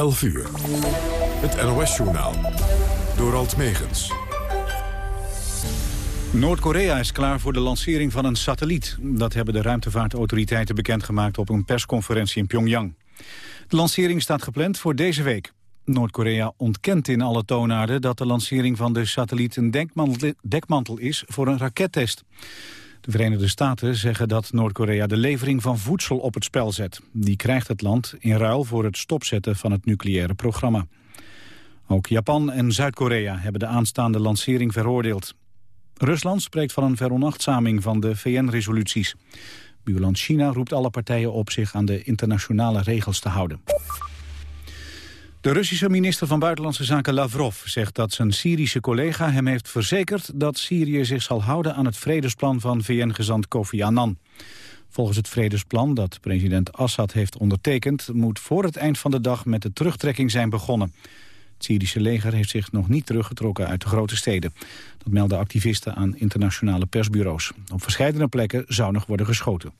11 uur. Het NOS-journaal. Door Alt Megens. Noord-Korea is klaar voor de lancering van een satelliet. Dat hebben de ruimtevaartautoriteiten bekendgemaakt op een persconferentie in Pyongyang. De lancering staat gepland voor deze week. Noord-Korea ontkent in alle toonaarden dat de lancering van de satelliet een dekmantel is voor een rakettest. De Verenigde Staten zeggen dat Noord-Korea de levering van voedsel op het spel zet. Die krijgt het land in ruil voor het stopzetten van het nucleaire programma. Ook Japan en Zuid-Korea hebben de aanstaande lancering veroordeeld. Rusland spreekt van een veronachtzaming van de VN-resoluties. Buurland China roept alle partijen op zich aan de internationale regels te houden. De Russische minister van Buitenlandse Zaken Lavrov zegt dat zijn Syrische collega hem heeft verzekerd dat Syrië zich zal houden aan het vredesplan van VN-gezant Kofi Annan. Volgens het vredesplan dat president Assad heeft ondertekend moet voor het eind van de dag met de terugtrekking zijn begonnen. Het Syrische leger heeft zich nog niet teruggetrokken uit de grote steden. Dat melden activisten aan internationale persbureaus. Op verschillende plekken zou nog worden geschoten.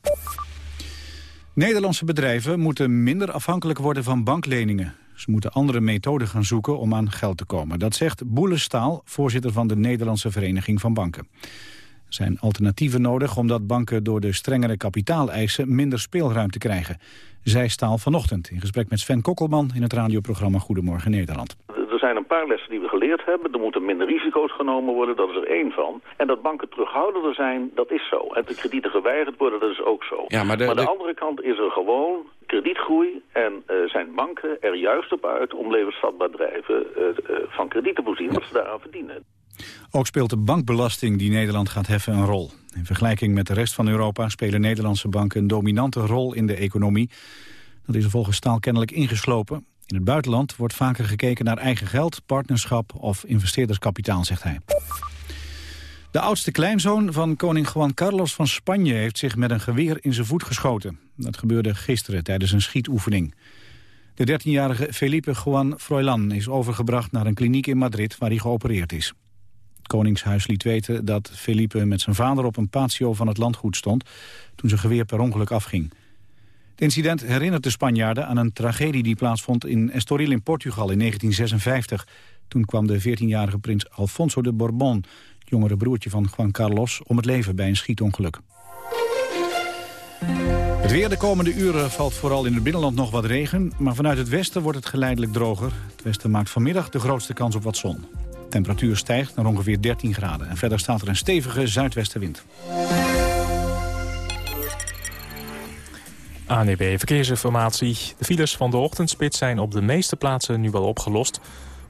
Nederlandse bedrijven moeten minder afhankelijk worden van bankleningen. Ze moeten andere methoden gaan zoeken om aan geld te komen. Dat zegt Boele Staal, voorzitter van de Nederlandse Vereniging van Banken. Er zijn alternatieven nodig omdat banken door de strengere kapitaaleisen minder speelruimte krijgen. Zij Staal vanochtend in gesprek met Sven Kokkelman in het radioprogramma Goedemorgen Nederland zijn een paar lessen die we geleerd hebben. Er moeten minder risico's genomen worden, dat is er één van. En dat banken terughoudender zijn, dat is zo. En de kredieten geweigerd worden, dat is ook zo. Ja, maar, de, maar de, andere kant is er gewoon kredietgroei en uh, zijn banken er juist op uit om levensvatbaar bedrijven uh, uh, van krediet te voorzien, wat ze daaraan verdienen. Ook speelt de bankbelasting die Nederland gaat heffen een rol. In vergelijking met de rest van Europa spelen Nederlandse banken een dominante rol in de economie. Dat is er volgens Staal kennelijk ingeslopen. In het buitenland wordt vaker gekeken naar eigen geld, partnerschap of investeerderskapitaal, zegt hij. De oudste kleinzoon van koning Juan Carlos van Spanje heeft zich met een geweer in zijn voet geschoten. Dat gebeurde gisteren tijdens een schietoefening. De 13-jarige Felipe Juan Froilan is overgebracht naar een kliniek in Madrid waar hij geopereerd is. Het Koningshuis liet weten dat Felipe met zijn vader op een patio van het landgoed stond toen zijn geweer per ongeluk afging. Het incident herinnert de Spanjaarden aan een tragedie die plaatsvond in Estoril in Portugal in 1956. Toen kwam de 14-jarige prins Alfonso de Bourbon, het jongere broertje van Juan Carlos, om het leven bij een schietongeluk. Het weer de komende uren valt vooral in het binnenland nog wat regen... maar vanuit het westen wordt het geleidelijk droger. Het westen maakt vanmiddag de grootste kans op wat zon. De temperatuur stijgt naar ongeveer 13 graden... en verder staat er een stevige zuidwestenwind. ANEB Verkeersinformatie. De files van de ochtendspits zijn op de meeste plaatsen nu wel opgelost.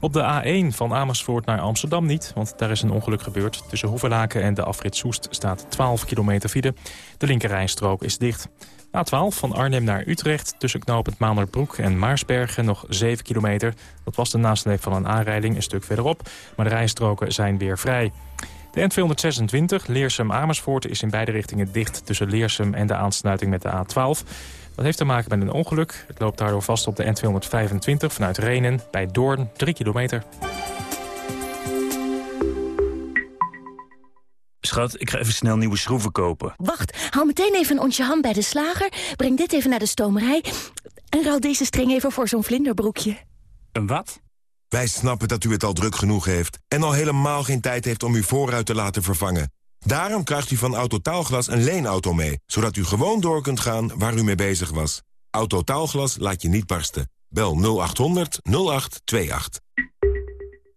Op de A1 van Amersfoort naar Amsterdam niet, want daar is een ongeluk gebeurd. Tussen Hoevelaken en de afrit Soest staat 12 kilometer file. De linkerrijstrook is dicht. A12 van Arnhem naar Utrecht tussen knooppunt Maanderbroek en Maarsbergen nog 7 kilometer. Dat was de nasleep van een aanrijding een stuk verderop, maar de rijstroken zijn weer vrij. De N226 Leersum-Amersfoort is in beide richtingen dicht... tussen Leersum en de aansluiting met de A12. Dat heeft te maken met een ongeluk. Het loopt daardoor vast op de N225 vanuit Renen bij Doorn, 3 kilometer. Schat, ik ga even snel nieuwe schroeven kopen. Wacht, haal meteen even een onsje ham bij de slager. Breng dit even naar de stomerij. En ruil deze string even voor zo'n vlinderbroekje. Een wat? Wij snappen dat u het al druk genoeg heeft... en al helemaal geen tijd heeft om uw voorruit te laten vervangen. Daarom krijgt u van Autotaalglas een leenauto mee... zodat u gewoon door kunt gaan waar u mee bezig was. Autotaalglas laat je niet barsten. Bel 0800 0828.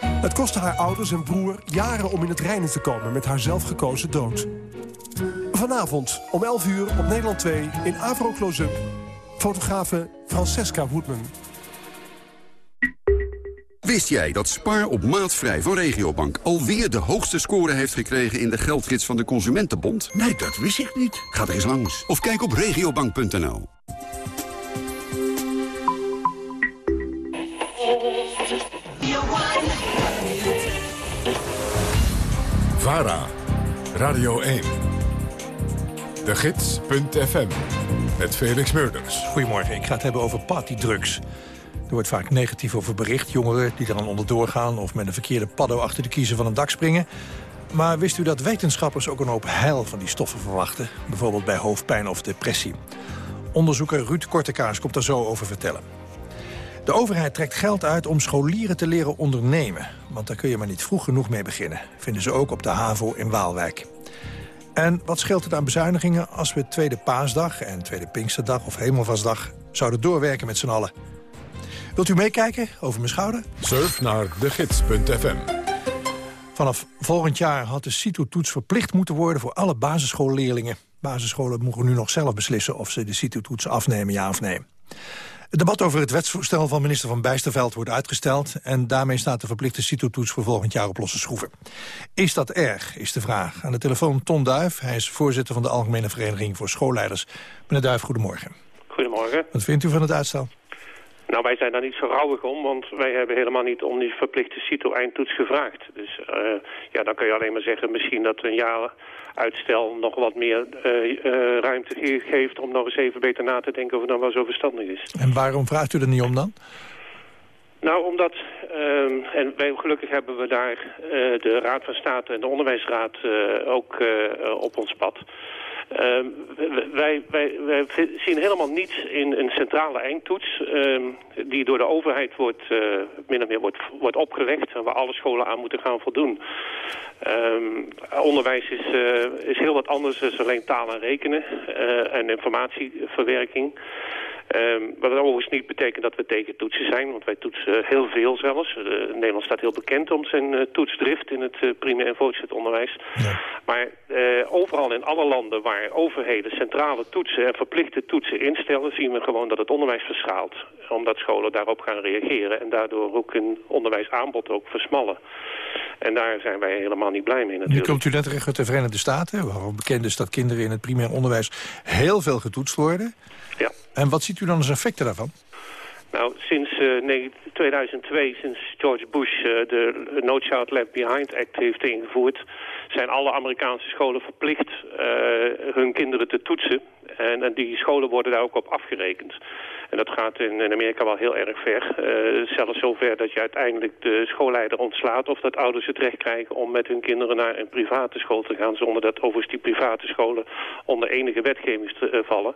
Het kostte haar ouders en broer jaren om in het reinen te komen met haar zelfgekozen dood. Vanavond om 11 uur op Nederland 2 in Avro Close-up. Fotografe Francesca Woodman. Wist jij dat Spaar op maatvrij van Regiobank alweer de hoogste score heeft gekregen in de geldgids van de Consumentenbond? Nee, dat wist ik niet. Ga er eens langs of kijk op regiobank.nl. VARA, Radio 1. De Gids.fm, met Felix Meurders. Goedemorgen, ik ga het hebben over partydrugs. Er wordt vaak negatief over bericht. Jongeren die er dan onderdoor gaan of met een verkeerde paddo achter de kiezen van een dak springen. Maar wist u dat wetenschappers ook een hoop heil van die stoffen verwachten? Bijvoorbeeld bij hoofdpijn of depressie. Onderzoeker Ruud Kortekaars komt daar zo over vertellen. De overheid trekt geld uit om scholieren te leren ondernemen. Want daar kun je maar niet vroeg genoeg mee beginnen. Vinden ze ook op de HAVO in Waalwijk. En wat scheelt het aan bezuinigingen als we Tweede Paasdag... en Tweede Pinksterdag of Hemelvastdag zouden doorwerken met z'n allen? Wilt u meekijken over mijn schouder? Surf naar degids.fm. Vanaf volgend jaar had de CITO-toets verplicht moeten worden... voor alle basisschoolleerlingen. Basisscholen mogen nu nog zelf beslissen of ze de CITO-toets afnemen, ja of nee. Het debat over het wetsvoorstel van minister Van Bijsterveld wordt uitgesteld... en daarmee staat de verplichte CITO-toets voor volgend jaar op losse schroeven. Is dat erg, is de vraag. Aan de telefoon Ton Duif, hij is voorzitter van de Algemene Vereniging voor Schoolleiders. Meneer Duif, goedemorgen. Goedemorgen. Wat vindt u van het uitstel? Nou, wij zijn daar niet zo rouwig om, want wij hebben helemaal niet om die verplichte CITO-eindtoets gevraagd. Dus uh, ja, dan kun je alleen maar zeggen misschien dat een jaar uitstel nog wat meer uh, uh, ruimte geeft om nog eens even beter na te denken of het dan wel zo verstandig is. En waarom vraagt u er niet om dan? Nou, omdat, uh, en wij, gelukkig hebben we daar uh, de Raad van State en de Onderwijsraad uh, ook op ons pad. Uh, wij, wij, wij, zien helemaal niets in een centrale eindtoets uh, die door de overheid wordt, uh, min of meer wordt, wordt opgelegd en waar alle scholen aan moeten gaan voldoen. Um, onderwijs is, is heel wat anders dan alleen taal en rekenen en informatieverwerking. Um, wat overigens niet betekent dat we tegen toetsen zijn, want wij toetsen heel veel zelfs. Uh, Nederland staat heel bekend om zijn uh, toetsdrift in het uh, primair en voortgezet onderwijs. Ja. Maar overal in alle landen waar overheden centrale toetsen en verplichte toetsen instellen, zien we gewoon dat het onderwijs verschaalt. Omdat scholen daarop gaan reageren en daardoor ook hun onderwijsaanbod ook versmallen. En daar zijn wij helemaal niet blij mee natuurlijk. Nu komt u net terug uit de Verenigde Staten, waarvan bekend is dat kinderen in het primair onderwijs heel veel getoetst worden. Ja. En wat ziet u dan als effecten daarvan? Nou, sinds uh, nee, 2002, sinds George Bush uh, de No Child Left Behind Act heeft ingevoerd... zijn alle Amerikaanse scholen verplicht uh, hun kinderen te toetsen. En, en die scholen worden daar ook op afgerekend. En dat gaat in, in Amerika wel heel erg ver. Uh, zelfs zover dat je uiteindelijk de schoolleider ontslaat... of dat ouders het recht krijgen om met hun kinderen naar een private school te gaan... zonder dat overigens die private scholen onder enige wetgeving te, uh, vallen.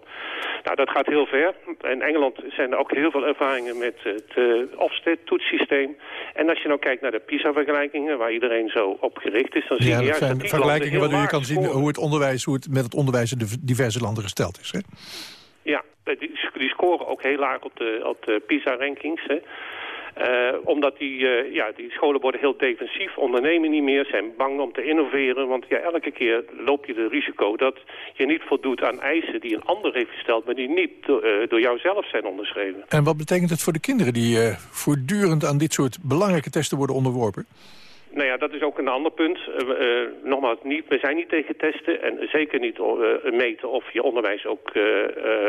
Nou, dat gaat heel ver. In Engeland zijn er ook heel veel ervaringen met het uh, Ofsted-toetssysteem. En als je nou kijkt naar de PISA-vergelijkingen... waar iedereen zo op gericht is, dan zie ja, je juist dat vergelijkingen waardoor je kan zien hoe het, onderwijs, hoe het met het onderwijs in de diverse landen gesteld is. Hè? Ja, die, die scoren ook heel laag op de, op de PISA-rankings. Uh, omdat die, uh, ja, die scholen worden heel defensief, ondernemen niet meer, zijn bang om te innoveren. Want ja, elke keer loop je het risico dat je niet voldoet aan eisen die een ander heeft gesteld... maar die niet do uh, door jou zelf zijn onderschreven. En wat betekent het voor de kinderen die voortdurend aan dit soort belangrijke testen worden onderworpen? Nou ja, dat is ook een ander punt. Uh, uh, nogmaals, niet, we zijn niet tegen testen en zeker niet uh, meten of je onderwijs ook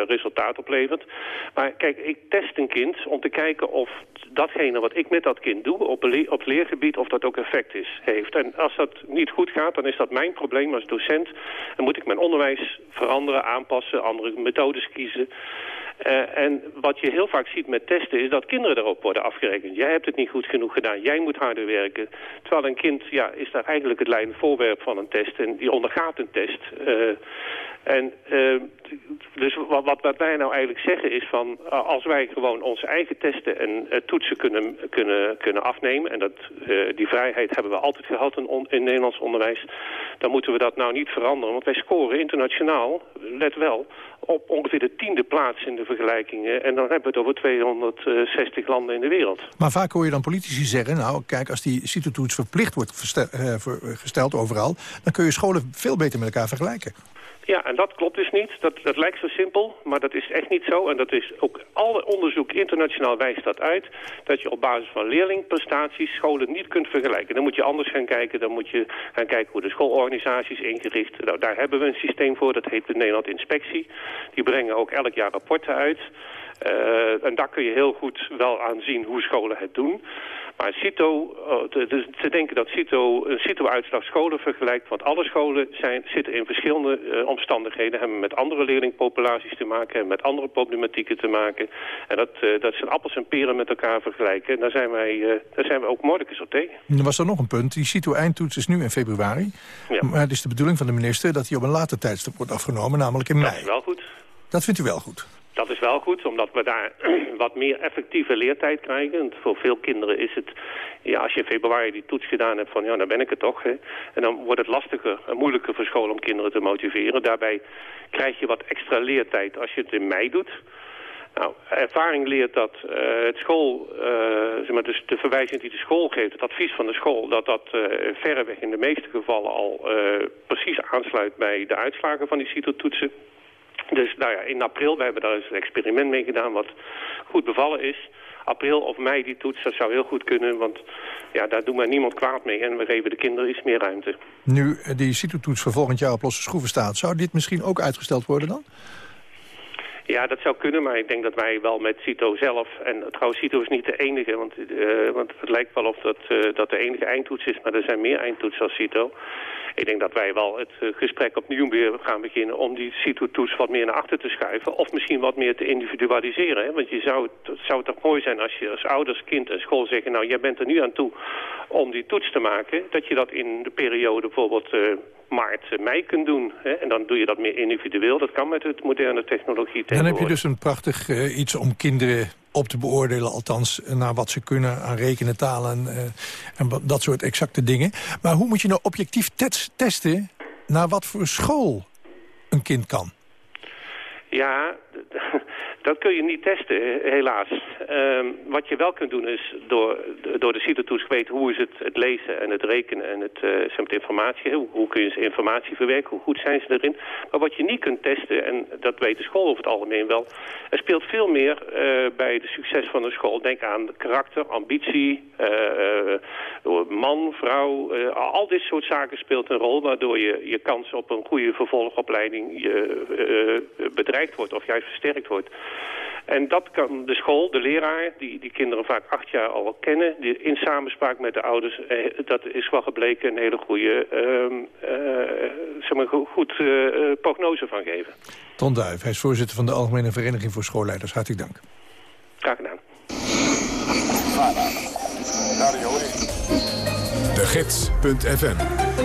resultaat oplevert. Maar kijk, ik test een kind om te kijken of datgene wat ik met dat kind doe op, le leergebied, of dat ook effect is, heeft. En als dat niet goed gaat, dan is dat mijn probleem als docent. Dan moet ik mijn onderwijs veranderen, aanpassen, andere methodes kiezen. Uh, en wat je heel vaak ziet met testen is dat kinderen erop worden afgerekend. Jij hebt het niet goed genoeg gedaan, jij moet harder werken. Terwijl een kind ja, is daar eigenlijk het leidende voorwerp van een test en die ondergaat een test. Uh, en uh, dus wat, wat, wij nou eigenlijk zeggen is van als wij gewoon onze eigen testen en toetsen kunnen, kunnen, kunnen afnemen, en dat, die vrijheid hebben we altijd gehad in, in Nederlands onderwijs, dan moeten we dat nou niet veranderen. Want wij scoren internationaal, let wel, op ongeveer de tiende plaats in de vergelijkingen. En dan hebben we het over 260 landen in de wereld. Maar vaak hoor je dan politici zeggen, nou kijk, als die CITO-toets verplicht wordt gesteld overal, dan kun je scholen veel beter met elkaar vergelijken. Ja, en dat klopt dus niet. Dat, dat lijkt zo simpel, maar dat is echt niet zo. En dat is ook alle onderzoek internationaal wijst dat uit. Dat je op basis van leerlingprestaties scholen niet kunt vergelijken. Dan moet je anders gaan kijken. Dan moet je gaan kijken hoe de schoolorganisatie is ingericht. Nou, daar hebben we een systeem voor. Dat heet de Nederland Inspectie. Die brengen ook elk jaar rapporten uit. Uh, en daar kun je heel goed wel aan zien hoe scholen het doen. Maar CITO, dus ze denken dat CITO een CITO-uitslag scholen vergelijkt. Want alle scholen zijn, zitten in verschillende uh, omstandigheden. Hebben met andere leerlingpopulaties te maken. Hebben met andere problematieken te maken. En dat, uh, dat zijn appels en peren met elkaar vergelijken. En daar zijn wij, uh, daar zijn we ook moordekens op tegen. Er was er nog een punt. Die CITO-eindtoets is nu in februari. Ja. Maar het is de bedoeling van de minister dat die op een later tijdstip wordt afgenomen. Namelijk in mei. Dat is wel goed. Dat vindt u wel goed? Dat is wel goed, omdat we daar wat meer effectieve leertijd krijgen. Voor veel kinderen is het, ja, als je in februari die toets gedaan hebt van, ja, dan ben ik het toch. Hè. En dan wordt het lastiger en moeilijker voor school om kinderen te motiveren. Daarbij krijg je wat extra leertijd als je het in mei doet. Nou, ervaring leert dat uh, het school, uh, zeg maar, dus de verwijzing die de school geeft, het advies van de school, dat dat uh, verreweg in de meeste gevallen al precies aansluit bij de uitslagen van die CITO-toetsen. Dus nou ja, in april, we hebben daar eens een experiment mee gedaan wat goed bevallen is. April of mei die toets, dat zou heel goed kunnen, want ja, daar doen wij niemand kwaad mee. En we geven de kinderen iets meer ruimte. Nu die CITO-toets voor volgend jaar op losse schroeven staat, zou dit misschien ook uitgesteld worden dan? Ja, dat zou kunnen, maar ik denk dat wij wel met CITO zelf... en trouwens, CITO is niet de enige, want, uh, want het lijkt wel of dat, uh, dat de enige eindtoets is... maar er zijn meer eindtoetsen als CITO. Ik denk dat wij wel het uh, gesprek opnieuw weer gaan beginnen... om die CITO-toets wat meer naar achter te schuiven... of misschien wat meer te individualiseren. Hè? Want je zou, het zou toch mooi zijn als je als ouders, kind en school zeggen... nou, jij bent er nu aan toe om die toets te maken... dat je dat in de periode bijvoorbeeld maart, eh, mei kunt doen. Hè? En dan doe je dat meer individueel. Dat kan met het moderne technologie Dan heb je dus een prachtig uh, iets om kinderen op te beoordelen. Althans, naar wat ze kunnen aan rekenen, talen uh, en dat soort exacte dingen. Maar hoe moet je nou objectief testen naar wat voor school een kind kan? Ja, dat kun je niet testen, helaas. Um, wat je wel kunt doen is door, door de CITO-toets weten hoe is het, het lezen en het rekenen en het, uh, informatie. Hoe, hoe, kun je ze informatie verwerken, hoe goed zijn ze erin. Maar wat je niet kunt testen, en dat weet de school over het algemeen wel... er speelt veel meer uh, bij de succes van een school. Denk aan karakter, ambitie, uh, man, vrouw. al dit soort zaken speelt een rol... waardoor je je kans op een goede vervolgopleiding je, bedreigd wordt of juist versterkt wordt. En dat kan de school, de leraar, die die kinderen vaak acht jaar al kennen... Die in samenspraak met de ouders, eh, dat is wel gebleken een hele goede uh, zeg maar, goed uh, prognose van geven. Ton Duif, hij is voorzitter van de Algemene Vereniging voor Schoolleiders. Hartelijk dank. Graag gedaan. De Gids.fm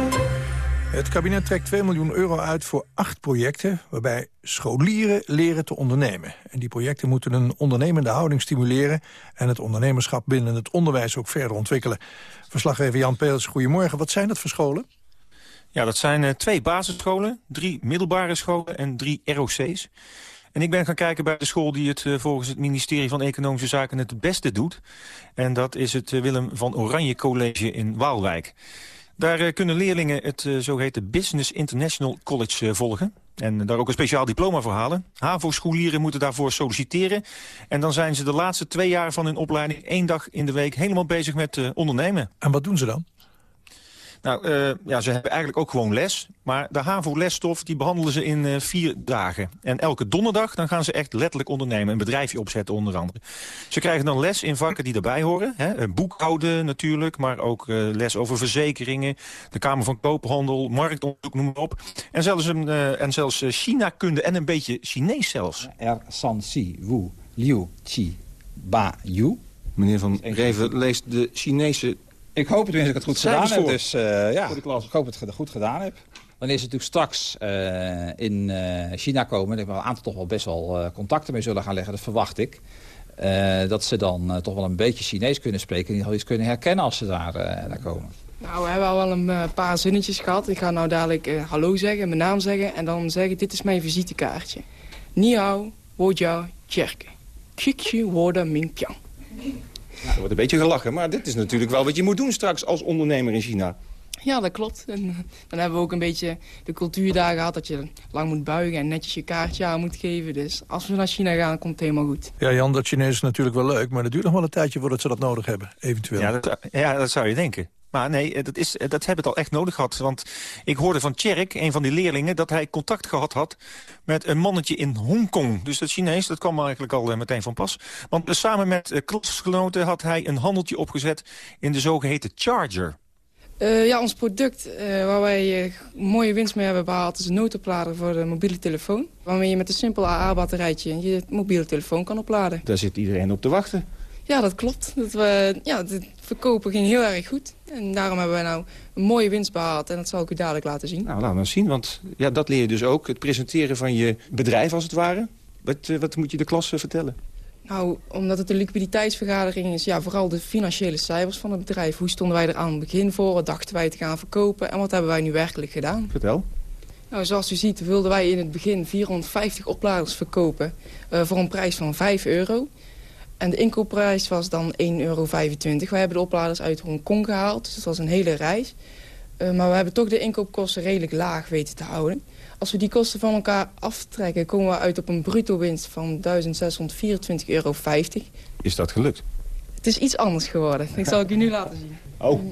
het kabinet trekt 2 miljoen euro uit voor acht projecten... waarbij scholieren leren te ondernemen. En die projecten moeten een ondernemende houding stimuleren... en het ondernemerschap binnen het onderwijs ook verder ontwikkelen. Verslaggever Jan Peels, goedemorgen. Wat zijn dat voor scholen? Ja, dat zijn uh, twee basisscholen, drie middelbare scholen en drie ROC's. En ik ben gaan kijken bij de school die het uh, volgens het ministerie van Economische Zaken het beste doet. En dat is het uh, Willem van Oranje College in Waalwijk. Daar uh, kunnen leerlingen het uh, zogeheten Business International College uh, volgen. En daar ook een speciaal diploma voor halen. HAVO-scholieren moeten daarvoor solliciteren. En dan zijn ze de laatste twee jaar van hun opleiding... één dag in de week helemaal bezig met ondernemen. En wat doen ze dan? Nou, uh, ja, ze hebben eigenlijk ook gewoon les. Maar de HAVO-lesstof die behandelen ze in uh, vier dagen. En elke donderdag dan gaan ze echt letterlijk ondernemen. Een bedrijfje opzetten onder andere. Ze krijgen dan les in vakken die erbij horen. Hè? Boekhouden natuurlijk, maar ook uh, les over verzekeringen. De Kamer van Koophandel, marktonderzoek, noem maar op. En zelfs, een, en zelfs China-kunde en een beetje Chinees zelfs. Er san si wu liu chi ba yu. Meneer Van Reven leest de Chinese ik hoop het dat ik het goed gedaan heb. Dus uh, ja, ik hoop het goed gedaan heb. Wanneer ze natuurlijk straks uh, in uh, China komen... en we een aantal toch wel best wel contacten mee zullen gaan leggen, dat verwacht ik. dat ze dan toch wel een beetje Chinees kunnen spreken... en iets kunnen herkennen als ze daar, daar komen. Nou, we hebben al wel een paar zinnetjes gehad. Ik ga nou dadelijk hallo zeggen, mijn naam zeggen... en dan zeggen, dit is mijn visitekaartje. Ni hao, wo jiao, tjerke. Kikje, woorden, mingpiang. Er wordt een beetje gelachen, maar dit is natuurlijk wel wat je moet doen straks als ondernemer in China. Ja, dat klopt. En eh, dan hebben we ook een beetje de cultuurdagen gehad... dat je lang moet buigen en netjes je kaartje aan moet geven. Dus als we naar China gaan, komt het helemaal goed. Ja, Jan, dat Chinees is natuurlijk wel leuk... maar het duurt nog wel een tijdje voordat ze dat nodig hebben, eventueel. Ja, dat, ja, dat zou je denken. Maar nee, eh, dat, is, eh, dat hebben het al echt nodig gehad. Want ik hoorde van Tjerk, een van die leerlingen... dat hij contact gehad had met een mannetje in Hongkong. Dus dat Chinees, dat kwam eigenlijk al meteen van pas. Want samen met klasgenoten had hij een handeltje opgezet... in de zogeheten Charger. ja, ons product waar wij mooie winst mee hebben behaald... is een noodoplader voor de mobiele telefoon. Waarmee je met een simpel AA-batterijtje je mobiele telefoon kan opladen. Daar zit iedereen op te wachten. Ja, dat klopt. Dat we, ja, het verkopen ging heel erg goed. En daarom hebben we nou een mooie winst behaald. En dat zal ik u dadelijk laten zien. Nou, laten we zien. Want ja, dat leer je dus ook. Het presenteren van je bedrijf, als het ware. Wat, eh, wat moet je de klas vertellen? Nou, omdat het een liquiditeitsvergadering is... ja, vooral de financiële cijfers van het bedrijf. Hoe stonden wij er aan het begin voor? Wat dachten wij te gaan verkopen? En wat hebben wij nu werkelijk gedaan? Vertel. Nou, zoals u ziet wilden wij in het begin 450 opladers verkopen... Uh, voor een prijs van 5 euro. En de inkoopprijs was dan 1,25 euro. Wij hebben de opladers uit Hongkong gehaald, dus dat was een hele reis. Uh, maar we hebben toch de inkoopkosten redelijk laag weten te houden. Als we die kosten van elkaar aftrekken, komen we uit op een bruto winst van 1624,50 euro. Is dat gelukt? Het is iets anders geworden. Ik zal het u nu laten zien. Oh,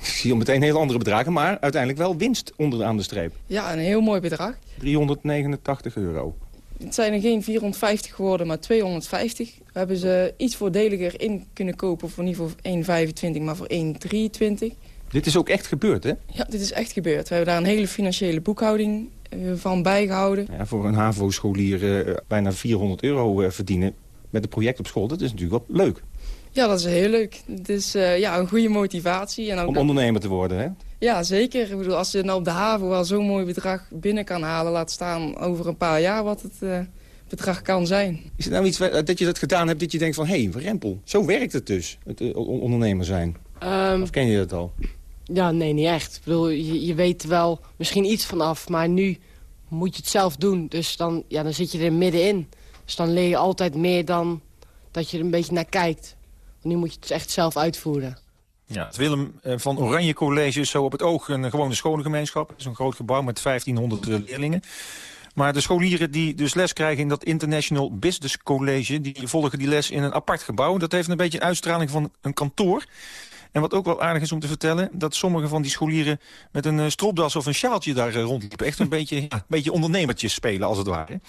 ik zie al meteen heel andere bedragen, maar uiteindelijk wel winst onderaan de streep. Ja, een heel mooi bedrag. 389 euro. Het zijn er geen 450 geworden, maar 250. We hebben ze iets voordeliger in kunnen kopen voor niet voor 1,25, maar voor 1,23. Dit is ook echt gebeurd, hè? Ja, dit is echt gebeurd. We hebben daar een hele financiële boekhouding eh, van bijgehouden. Ja, voor een HAVO-scholier uh, bijna 400 euro uh, verdienen met een project op school, dat is natuurlijk wel leuk. Ja, dat is heel leuk. Het is ja, een goede motivatie. En ook Om ondernemer te worden, hè? Ja, zeker. Ik bedoel, als je nou op de haven wel zo'n mooi bedrag binnen kan halen... laat staan over een paar jaar wat het uh, bedrag kan zijn. Is het nou iets dat je dat gedaan hebt dat je denkt van... hé, hey, rempel, zo werkt het dus, het uh, ondernemer zijn? Um, of ken je dat al? Ja, nee, niet echt. Ik bedoel, je, je weet wel misschien iets vanaf, maar nu moet je het zelf doen. Dus dan, ja, dan zit je er middenin. Dus dan leer je altijd meer dan dat je er een beetje naar kijkt. Nu moet je het echt zelf uitvoeren. Ja, het Willem eh, van Oranje College is zo op het oog een gewone scholengemeenschap. Het is een groot gebouw met 1500 leerlingen. Maar de scholieren die dus les krijgen in dat International Business College... die volgen die les in een apart gebouw. Dat heeft een beetje een uitstraling van een kantoor. En wat ook wel aardig is om te vertellen... dat sommige van die scholieren met een eh, stropdas of een sjaaltje daar eh, rondliepen. Echt een beetje, een beetje ondernemertjes spelen, als het ware.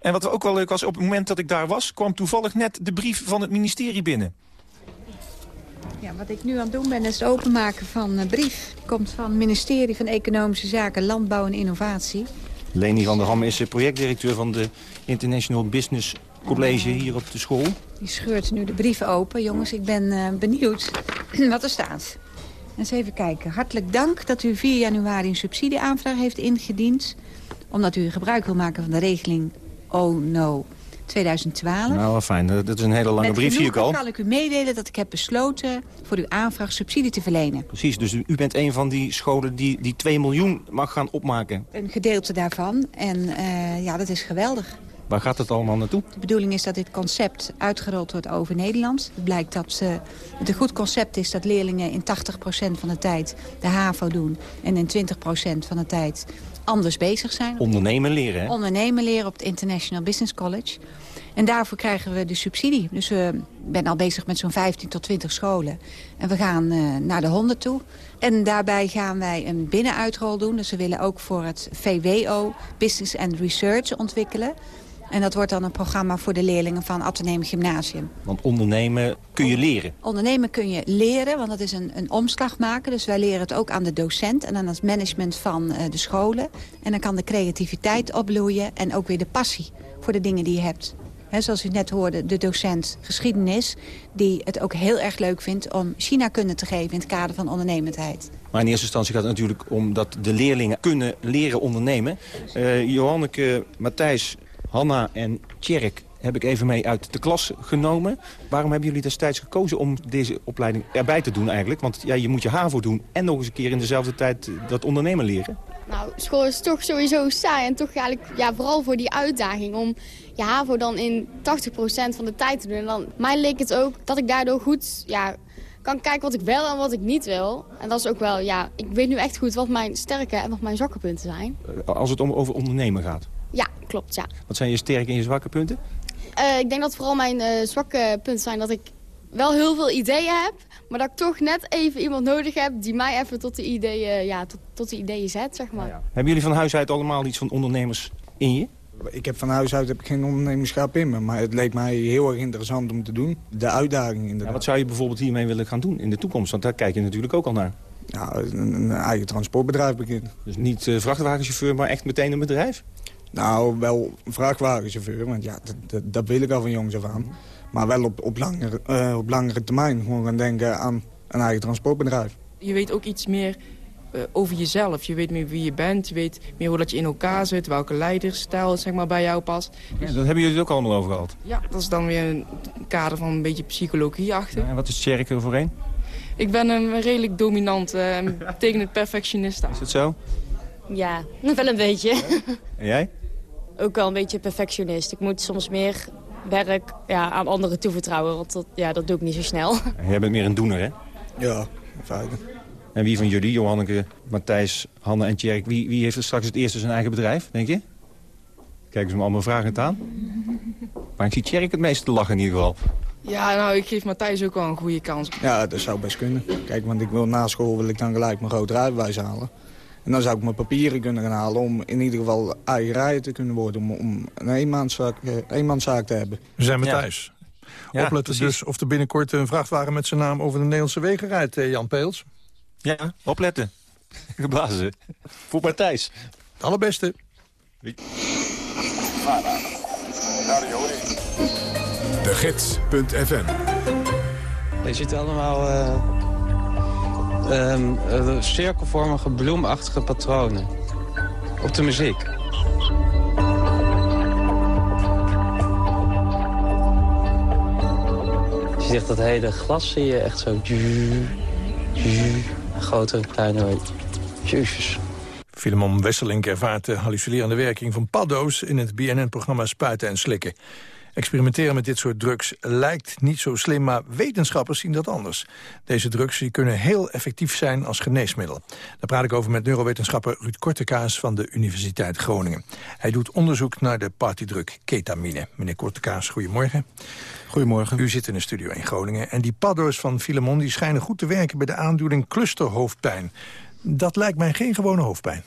En wat ook wel leuk was, op het moment dat ik daar was... kwam toevallig net de brief van het ministerie binnen. Ja, wat ik nu aan het doen ben, is het openmaken van een brief. Die komt van het ministerie van Economische Zaken, Landbouw en Innovatie. Leni van der Ham is projectdirecteur van de International Business College hier op de school. Die scheurt nu de brief open. Jongens, ik ben uh, benieuwd wat er staat. Eens even kijken. Hartelijk dank dat u 4 januari een subsidieaanvraag heeft ingediend... omdat u gebruik wil maken van de regeling Oh No 2012. Nou, fijn. Dat is een hele lange brief hier al. kan ik u meedelen dat ik heb besloten voor uw aanvraag subsidie te verlenen. Precies, dus u bent een van die scholen die, die 2 miljoen mag gaan opmaken. Een gedeelte daarvan. En uh, ja, dat is geweldig. Waar gaat het allemaal naartoe? De bedoeling is dat dit concept uitgerold wordt over Nederland. Het blijkt dat uh, het een goed concept is dat leerlingen in 80% van de tijd de HAVO doen. En in 20% van de tijd anders bezig zijn. Ondernemen leren, hè? Ondernemen leren op het International Business College. En daarvoor krijgen we de subsidie. Dus we zijn al bezig met zo'n 15 tot 20 scholen. En we gaan uh, naar de 100 toe. En daarbij gaan wij een binnenuitrol doen. Dus we willen ook voor het VWO Business and Research ontwikkelen. En dat wordt dan een programma voor de leerlingen van Atheneum Gymnasium. Want ondernemen kun je leren? Ondernemen kun je leren, want dat is een, een omslag maken. Dus wij leren het ook aan de docent en aan het management van uh, de scholen. En dan kan de creativiteit opbloeien en ook weer de passie voor de dingen die je hebt. Zoals u net hoorde, de docent geschiedenis... die het ook heel erg leuk vindt om China-kunde te geven... in het kader van ondernemendheid. Maar in eerste instantie gaat het natuurlijk om dat de leerlingen kunnen leren ondernemen. Uh, Johanneke, Matthijs, Hanna en Tjerk heb ik even mee uit de klas genomen. Waarom hebben jullie destijds gekozen om deze opleiding erbij te doen eigenlijk? Want ja, je moet je HAVO doen en nog eens een keer in dezelfde tijd dat ondernemen leren. Nou, school is toch sowieso saai en toch eigenlijk ja, vooral voor die uitdaging om je HAVO dan in 80% van de tijd te doen. En dan, mij leek het ook dat ik daardoor goed ja, kan kijken wat ik wel en wat ik niet wil. En dat is ook wel, ja, ik weet nu echt goed wat mijn sterke en wat mijn zwakke punten zijn. Eh, als het om over ondernemen gaat? Ja, klopt, ja. Wat zijn je sterke en je zwakke punten? Uh, ik denk dat vooral mijn uh, zwakke punten zijn dat ik wel heel veel ideeën heb... maar dat ik toch net even iemand nodig heb die mij even tot de ideeën, ja, tot, tot de ideeën zet, zeg maar. Hebben jullie van huis uit allemaal iets van ondernemers in je? Ik heb van huis uit heb ik geen ondernemerschap in me. Maar het leek mij heel erg interessant om te doen. De uitdaging inderdaad. Ja, wat zou je bijvoorbeeld hiermee willen gaan doen in de toekomst? Want daar kijk je natuurlijk ook al naar. Ja, een, een eigen transportbedrijf beginnen. Dus niet uh, vrachtwagenchauffeur, maar echt meteen een bedrijf? Nou, wel vrachtwagenchauffeur, want ja, dat, dat, wil ik al van jongs af aan. Maar wel op, op, langere, uh, op langere termijn gewoon gaan denken aan een eigen transportbedrijf. Je weet ook iets meer uh, over jezelf. Je weet meer wie je bent, je weet meer hoe dat je in elkaar zit... welke leiderstijl zeg maar, bij jou past. Dus... dat hebben jullie ook allemaal over gehad? Ja, dat is dan weer een kader van een beetje psychologie achter. Ja, en wat is Tjerk er voorheen? Ik ben een redelijk dominant uh, tegen het perfectionist. Is het zo? Ja, wel een beetje. En jij? Ook wel een beetje perfectionist. Ik moet soms meer werk ja, aan anderen toevertrouwen, want dat, ja, dat doe ik niet zo snel. Jij bent meer een doener, hè? Ja, in feite. En wie van jullie, Johanneke, Matthijs, Hanne en Tjerk... Wie, wie heeft er straks het eerste zijn eigen bedrijf, denk je? Kijken ze me allemaal vragend aan. Maar ik zie Tjerk het meeste lachen in ieder geval. Ja, nou, ik geef Matthijs ook wel een goede kans. Ja, dat zou best kunnen. Kijk, want ik wil na school wil ik dan gelijk mijn grote rijbewijs halen. En dan zou ik mijn papieren kunnen gaan halen om in ieder geval eigen rijden te kunnen worden. Om, om een eenmanszaak, eh, eenmanszaak te hebben. We zijn Matthijs. Ja. Opletten dus of er binnenkort een vrachtwagen met zijn naam over de Nederlandse wegen rijdt, eh, Jan Peels. Ja, opletten. Geblazen. Voor Matthijs. Het allerbeste. De Gids.fm Je ziet allemaal uh, um, cirkelvormige bloemachtige patronen op de muziek. Je ziet dat hele glas zie je echt zo... Grote en kleine... Jezus. Filemon Wesselink ervaart de hallucinerende werking van paddo's... in het BNN-programma Spuiten en Slikken. Experimenteren met dit soort drugs lijkt niet zo slim, maar wetenschappers zien dat anders. Deze drugs die kunnen heel effectief zijn als geneesmiddel. Daar praat ik over met neurowetenschapper Ruud Kortekaas van de Universiteit Groningen. Hij doet onderzoek naar de partydruk ketamine. Meneer Kortekaas, goedemorgen. Goedemorgen. U zit in de studio in Groningen. En die paddo's van Filemon die schijnen goed te werken bij de aandoening clusterhoofdpijn. Dat lijkt mij geen gewone hoofdpijn.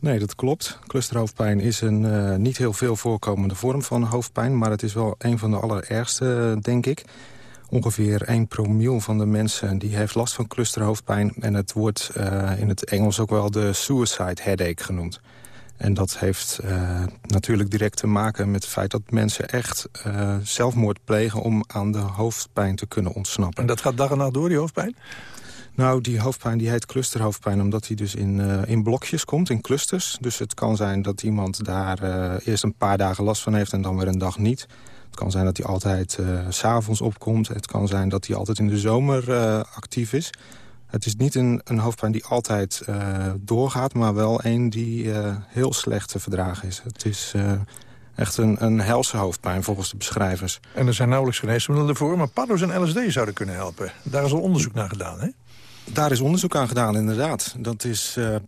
Nee, dat klopt. Clusterhoofdpijn is een uh, niet heel veel voorkomende vorm van hoofdpijn... maar het is wel een van de allerergste, denk ik. Ongeveer 1 promiel van de mensen die heeft last van clusterhoofdpijn... en het wordt uh, in het Engels ook wel de suicide headache genoemd. En dat heeft natuurlijk direct te maken met het feit dat mensen echt zelfmoord plegen... om aan de hoofdpijn te kunnen ontsnappen. En dat gaat dag en nacht door, die hoofdpijn? Nou, die hoofdpijn die heet clusterhoofdpijn omdat hij dus in, uh, in blokjes komt, in clusters. Dus het kan zijn dat iemand daar uh, eerst een paar dagen last van heeft en dan weer een dag niet. Het kan zijn dat hij altijd uh, s'avonds opkomt. Het kan zijn dat hij altijd in de zomer actief is. Het is niet een, een hoofdpijn die altijd doorgaat, maar wel een die heel slecht te verdragen is. Het is echt een, een helse hoofdpijn volgens de beschrijvers. En er zijn nauwelijks geneesmiddelen voor, maar paddo's en LSD zouden kunnen helpen. Daar is al onderzoek naar gedaan, hè? Daar is onderzoek aan gedaan, inderdaad. Dat is uh, uh,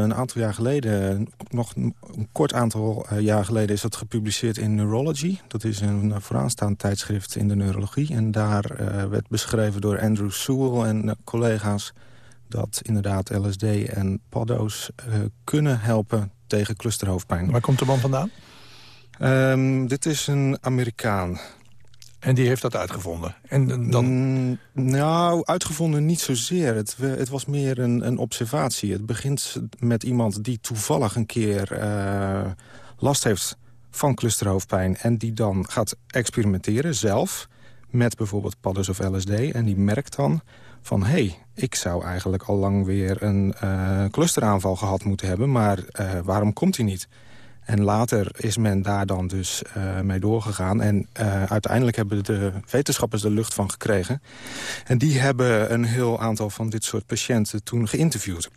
een aantal jaar geleden, nog een kort aantal uh, jaar geleden... is dat gepubliceerd in Neurology. Dat is een vooraanstaand tijdschrift in de neurologie. En daar werd beschreven door Andrew Sewell en collega's... dat inderdaad LSD en paddo's kunnen helpen tegen clusterhoofdpijn. Waar komt de man vandaan? Um, dit is een Amerikaan. En die heeft dat uitgevonden? En dan... Mm, nou, uitgevonden niet zozeer. Het, het was meer een, een, observatie. Het begint met iemand die toevallig een keer uh, last heeft van clusterhoofdpijn... en die dan gaat experimenteren zelf met bijvoorbeeld padders of LSD... en die merkt dan van... hé, hey, ik zou eigenlijk al lang weer een uh, clusteraanval gehad moeten hebben... maar uh, waarom komt hij niet? En later is men daar dan dus uh, mee doorgegaan. En uh, uiteindelijk hebben de wetenschappers de lucht van gekregen. En die hebben een heel aantal van dit soort patiënten toen geïnterviewd.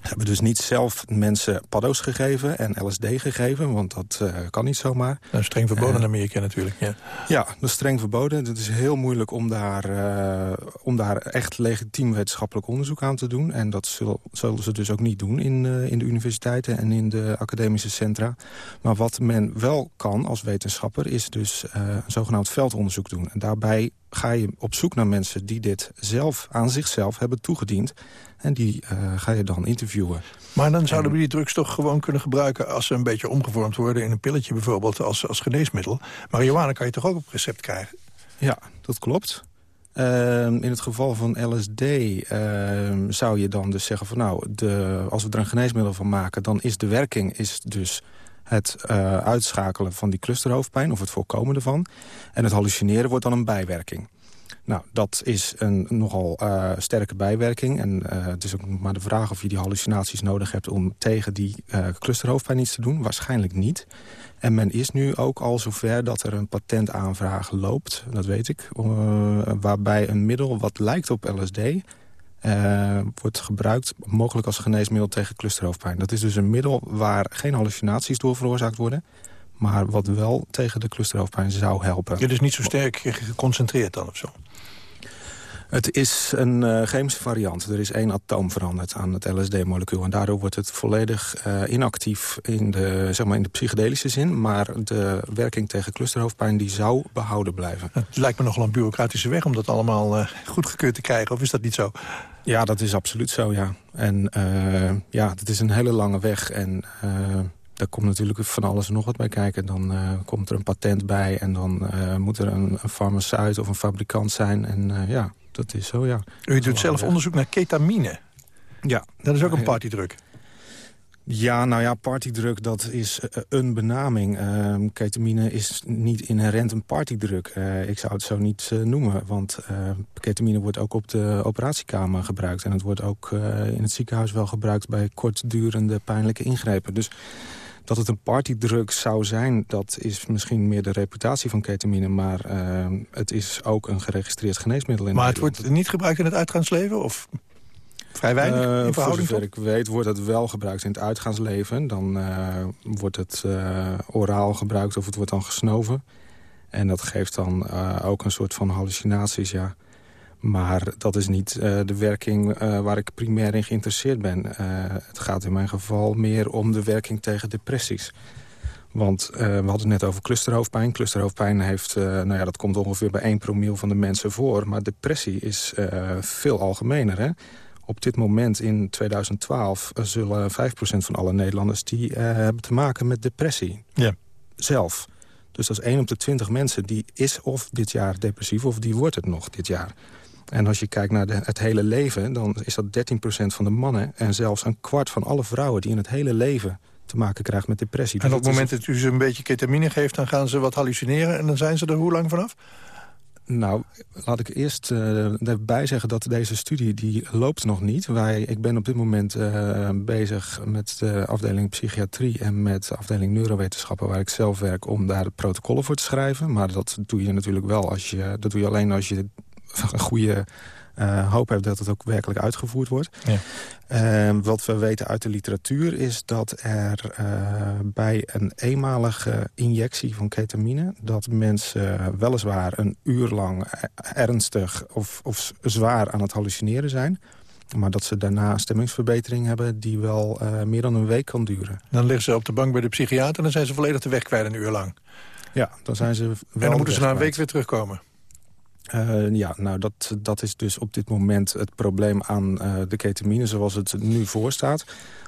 Hebben dus niet zelf mensen paddo's gegeven en LSD gegeven, want dat uh, kan niet zomaar. Nou, streng verboden in Amerika natuurlijk, ja. Ja, dat is streng verboden. Het is heel moeilijk om daar, uh, om daar echt legitiem wetenschappelijk onderzoek aan te doen. En dat zullen, zullen ze dus ook niet doen in, uh, in de universiteiten en in de academische centra. Maar wat men wel kan als wetenschapper is dus een zogenaamd veldonderzoek doen. En daarbij ga je op zoek naar mensen die dit zelf aan zichzelf hebben toegediend. En die ga je dan interviewen. Maar dan zouden we die drugs toch gewoon kunnen gebruiken... als ze een beetje omgevormd worden in een pilletje bijvoorbeeld als, als geneesmiddel. Marihuana kan je toch ook op recept krijgen? Ja, dat klopt. Ehm, in het geval van LSD ehm, zou je dan dus zeggen van nou, de, als we er een geneesmiddel van maken, dan is de werking is dus het uh, uitschakelen van die clusterhoofdpijn of het voorkomen ervan. En het hallucineren wordt dan een bijwerking. Nou, dat is een nogal uh, sterke bijwerking. En uh, het is ook maar de vraag of je die hallucinaties nodig hebt... om tegen die uh, clusterhoofdpijn iets te doen. Waarschijnlijk niet. En men is nu ook al zover dat er een patentaanvraag loopt, dat weet ik... waarbij een middel wat lijkt op LSD... wordt gebruikt, mogelijk als geneesmiddel tegen clusterhoofdpijn. Dat is dus een middel waar geen hallucinaties door veroorzaakt worden maar wat wel tegen de clusterhoofdpijn zou helpen. Het is niet zo sterk geconcentreerd dan of zo? Het is een uh, chemische variant. Er is één atoom veranderd aan het LSD-molecuul. En daardoor wordt het volledig uh, inactief in de, zeg maar in de psychedelische zin. Maar de werking tegen clusterhoofdpijn die zou behouden blijven. Het lijkt me nogal een bureaucratische weg om dat allemaal uh, goedgekeurd te krijgen. Of is dat niet zo? Ja, dat is absoluut zo, ja. En ja, het is een hele lange weg. En daar komt natuurlijk van alles en nog wat bij kijken. Dan uh, komt er een patent bij en dan uh, moet er een, een, farmaceut of een fabrikant zijn. En uh, ja, dat is zo, ja. U doet zelf onderzoek naar ketamine. Ja. Dat is ook een partydruk. Ja, nou ja, partydruk, dat is een benaming. Uh, ketamine is niet inherent een partydruk. Uh, ik zou het zo niet uh, noemen, want ketamine wordt ook op de operatiekamer gebruikt. En het wordt ook in het ziekenhuis wel gebruikt bij kortdurende pijnlijke ingrepen. Dus dat het een partydrug zou zijn, dat is misschien meer de reputatie van ketamine. Maar uh, het is ook een geregistreerd geneesmiddel in Maar het wordt niet gebruikt in het uitgaansleven? Of vrij weinig uh, in verhouding Voor zover ik weet wordt het wel gebruikt in het uitgaansleven. Dan uh, wordt het oraal gebruikt of het wordt dan gesnoven. En dat geeft dan ook een soort van hallucinaties, ja. Maar dat is niet uh, de werking uh, waar ik primair in geïnteresseerd ben. Uh, het gaat in mijn geval meer om de werking tegen depressies. Want we hadden het net over clusterhoofdpijn. Clusterhoofdpijn heeft, nou ja, dat komt ongeveer bij 1 promiel van de mensen voor. Maar depressie is veel algemener. Hè? Op dit moment in 2012 zullen 5% van alle Nederlanders... die hebben te maken met depressie. Ja. Zelf. Dus dat is 1 op de 20 mensen die is of dit jaar depressief... of die wordt het nog dit jaar. En als je kijkt naar de, het hele leven, dan is dat 13% van de mannen... en zelfs een kwart van alle vrouwen die in het hele leven te maken krijgt met depressie. En op het moment dat u ze een beetje ketamine geeft... dan gaan ze wat hallucineren en dan zijn ze er hoe lang vanaf? Nou, laat ik eerst uh, erbij zeggen dat deze studie die loopt nog niet. Wij, ik ben op dit moment uh, bezig met de afdeling psychiatrie... en met de afdeling neurowetenschappen waar ik zelf werk... om daar de protocollen voor te schrijven. Maar dat doe je natuurlijk wel als je... dat doe je alleen als je een goede uh, hoop heeft dat het ook werkelijk uitgevoerd wordt. Ja. Uh, wat we weten uit de literatuur is dat er uh, bij een eenmalige injectie van ketamine... dat mensen weliswaar een uur lang ernstig of, of zwaar aan het hallucineren zijn... maar dat ze daarna een stemmingsverbetering hebben die wel meer dan een week kan duren. Dan liggen ze op de bank bij de psychiater en dan zijn ze volledig de weg kwijt een uur lang. Ja, dan zijn ze wel En dan moeten ze na een week weer terugkomen. Uh, ja, nou dat, dat is dus op dit moment het probleem aan uh, de ketamine zoals het nu voorstaat.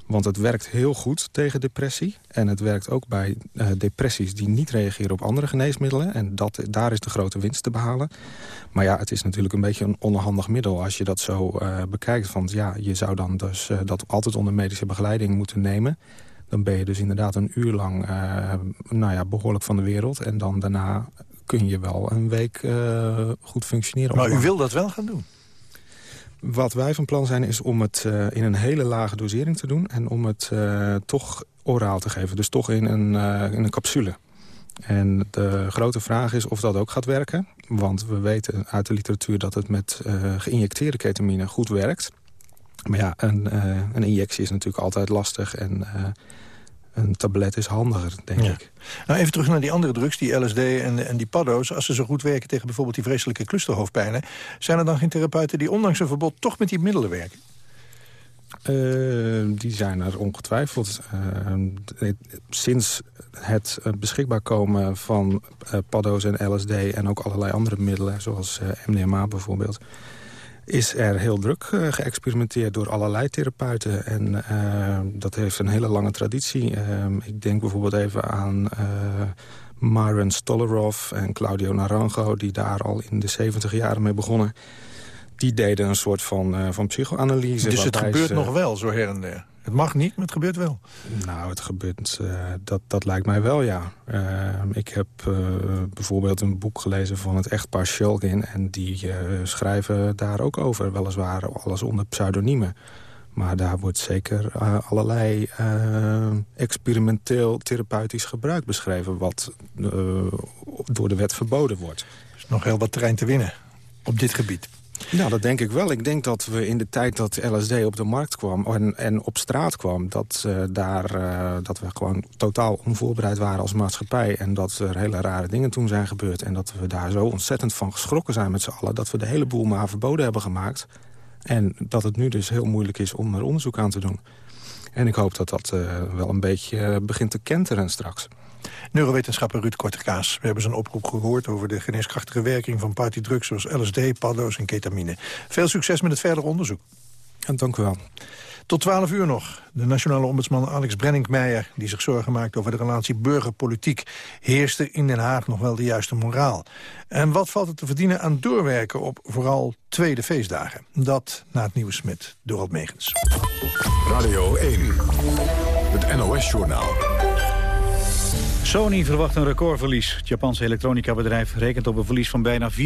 Want het werkt heel goed tegen depressie. En het werkt ook bij uh, depressies die niet reageren op andere geneesmiddelen. En dat, daar is de grote winst te behalen. Maar ja, het is natuurlijk een beetje een onhandig middel als je dat zo bekijkt. Want ja, je zou dan dus dat altijd onder medische begeleiding moeten nemen dan ben je dus inderdaad een uur lang nou ja, behoorlijk van de wereld. En dan daarna kun je wel een week uh, goed functioneren. Maar u wil dat wel gaan doen? Wat wij van plan zijn is om het uh, in een hele lage dosering te doen... en om het uh, toch oraal te geven, dus toch in een, in een capsule. En de grote vraag is of dat ook gaat werken. Want we weten uit de literatuur dat het met geïnjecteerde ketamine goed werkt. Maar ja, een, een injectie is natuurlijk altijd lastig en een tablet is handiger, denk ik. Nou, even terug naar die andere drugs, die LSD en, en die paddo's. Als ze zo goed werken tegen bijvoorbeeld die vreselijke clusterhoofdpijnen... zijn er dan geen therapeuten die ondanks een verbod toch met die middelen werken? die zijn er ongetwijfeld. sinds het beschikbaar komen van paddo's en LSD... en ook allerlei andere middelen, zoals MDMA bijvoorbeeld is er heel druk uh, geëxperimenteerd door allerlei therapeuten. En uh, dat heeft een hele lange traditie. Uh, ik denk bijvoorbeeld even aan Myron Stolarov en Claudio Naranjo... die daar al in de 70 jaren mee begonnen. Die deden een soort van, van psychoanalyse. Dus het gebeurt nog wel, zo her en der? Het mag niet, maar het gebeurt wel. Nou, het gebeurt, uh, dat, dat lijkt mij wel, ja. Uh, ik heb uh, bijvoorbeeld een boek gelezen van het echtpaar Shulgin... en die schrijven daar ook over, weliswaar alles onder pseudoniemen. Maar daar wordt zeker allerlei experimenteel therapeutisch gebruik beschreven... wat door de wet verboden wordt. Er is nog heel wat terrein te winnen op dit gebied. Nou, dat denk ik wel. Ik denk dat we in de tijd dat LSD op de markt kwam en, en op straat kwam... Dat, uh, daar, uh, dat we gewoon totaal onvoorbereid waren als maatschappij... en dat er hele rare dingen toen zijn gebeurd... en dat we daar zo ontzettend van geschrokken zijn met z'n allen... dat we de hele boel maar verboden hebben gemaakt. En dat het nu dus heel moeilijk is om er onderzoek aan te doen. En ik hoop dat dat uh, wel een beetje begint te kenteren straks. Neurowetenschapper Ruud Kortekaas. We hebben zijn oproep gehoord over de geneeskrachtige werking van partydrugs zoals LSD, paddo's en ketamine. Veel succes met het verder onderzoek. En dank u wel. Tot 12 uur nog. De nationale ombudsman Alex Brenninkmeijer... die zich zorgen maakt over de relatie burgerpolitiek... heerst er in Den Haag nog wel de juiste moraal. En wat valt er te verdienen aan doorwerken op vooral tweede feestdagen? Dat na het nieuws met Dorot Megens. Radio 1, het NOS-journaal. Sony verwacht een recordverlies. Het Japanse elektronica-bedrijf rekent op een verlies van bijna 4,9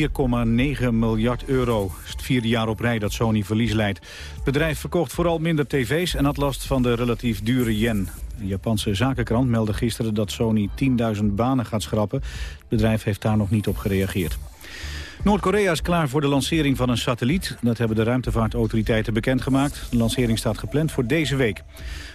miljard euro. Het vierde jaar op rij dat Sony verlies leidt. Het bedrijf verkocht vooral minder tv's en had last van de relatief dure yen. Een Japanse zakenkrant meldde gisteren dat Sony 10.000 banen gaat schrappen. Het bedrijf heeft daar nog niet op gereageerd. Noord-Korea is klaar voor de lancering van een satelliet. Dat hebben de ruimtevaartautoriteiten bekendgemaakt. De lancering staat gepland voor deze week.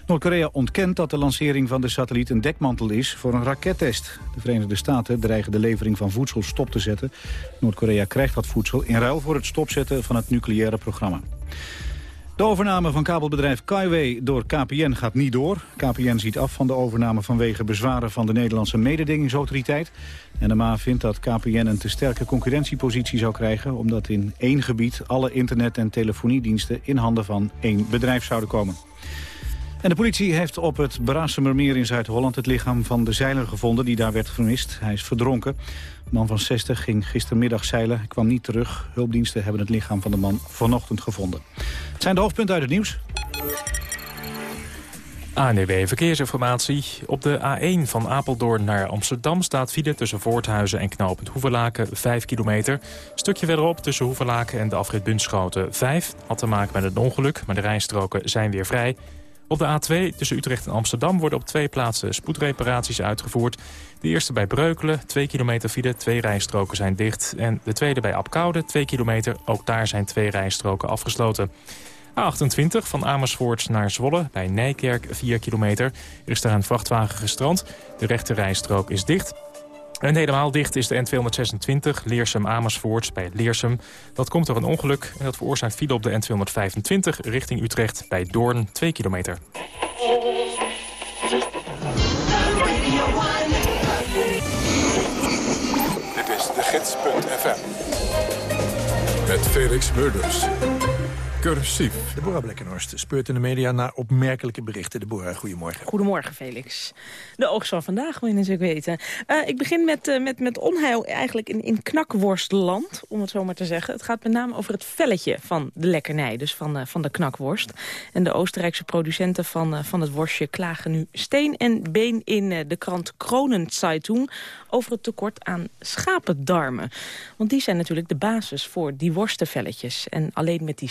Noord-Korea ontkent dat de lancering van de satelliet een dekmantel is voor een rakettest. De Verenigde Staten dreigen de levering van voedsel stop te zetten. Noord-Korea krijgt dat voedsel in ruil voor het stopzetten van het nucleaire programma. De overname van kabelbedrijf Kaiway door KPN gaat niet door. KPN ziet af van de overname vanwege bezwaren van de Nederlandse mededingingsautoriteit. NMA vindt dat KPN een te sterke concurrentiepositie zou krijgen... omdat in één gebied alle internet- en telefoniediensten in handen van één bedrijf zouden komen. En de politie heeft op het Brassemermeer in Zuid-Holland... het lichaam van de zeiler gevonden die daar werd vermist. Hij is verdronken. De man van 60 ging gistermiddag zeilen. Kwam niet terug. Hulpdiensten hebben het lichaam van de man vanochtend gevonden. Het zijn de hoofdpunten uit het nieuws. ANW Verkeersinformatie. Op de A1 van Apeldoorn naar Amsterdam staat file tussen Voorthuizen en Knoopend Hoevelaken 5 kilometer. Stukje verderop tussen Hoevelaken en de afrit Bunschoten 5. Had te maken met een ongeluk, maar de rijstroken zijn weer vrij. Op de A2 tussen Utrecht en Amsterdam worden op twee plaatsen spoedreparaties uitgevoerd. De eerste bij Breukelen, 2 kilometer file, twee rijstroken zijn dicht. En de tweede bij Apkoude, 2 kilometer, ook daar zijn twee rijstroken afgesloten. A28 van Amersfoort naar Zwolle, bij Nijkerk 4 kilometer. Er is daar een vrachtwagen gestrand. De rechte rijstrook is dicht. En helemaal dicht is de N226 Leersum-Amersfoort bij Leersum. Dat komt door een ongeluk en dat veroorzaakt file op de N225 richting Utrecht bij Doorn 2 kilometer. Dit is de gids.fm met Felix Murders. Cursief. Deborah Blekkenhorst speurt in de media naar opmerkelijke berichten. Deborah, goedemorgen. Goedemorgen, Felix. De oogst van vandaag wil je natuurlijk weten. Uh, ik begin met, uh, met, met onheil eigenlijk in, in knakworstland, om het zo maar te zeggen. Het gaat met name over het velletje van de lekkernij, dus van, uh, van de knakworst. En de Oostenrijkse producenten van, van het worstje klagen nu steen en been in de krant Kronenzeitung over het tekort aan schapendarmen. Want die zijn natuurlijk de basis voor die worstenvelletjes. En alleen met die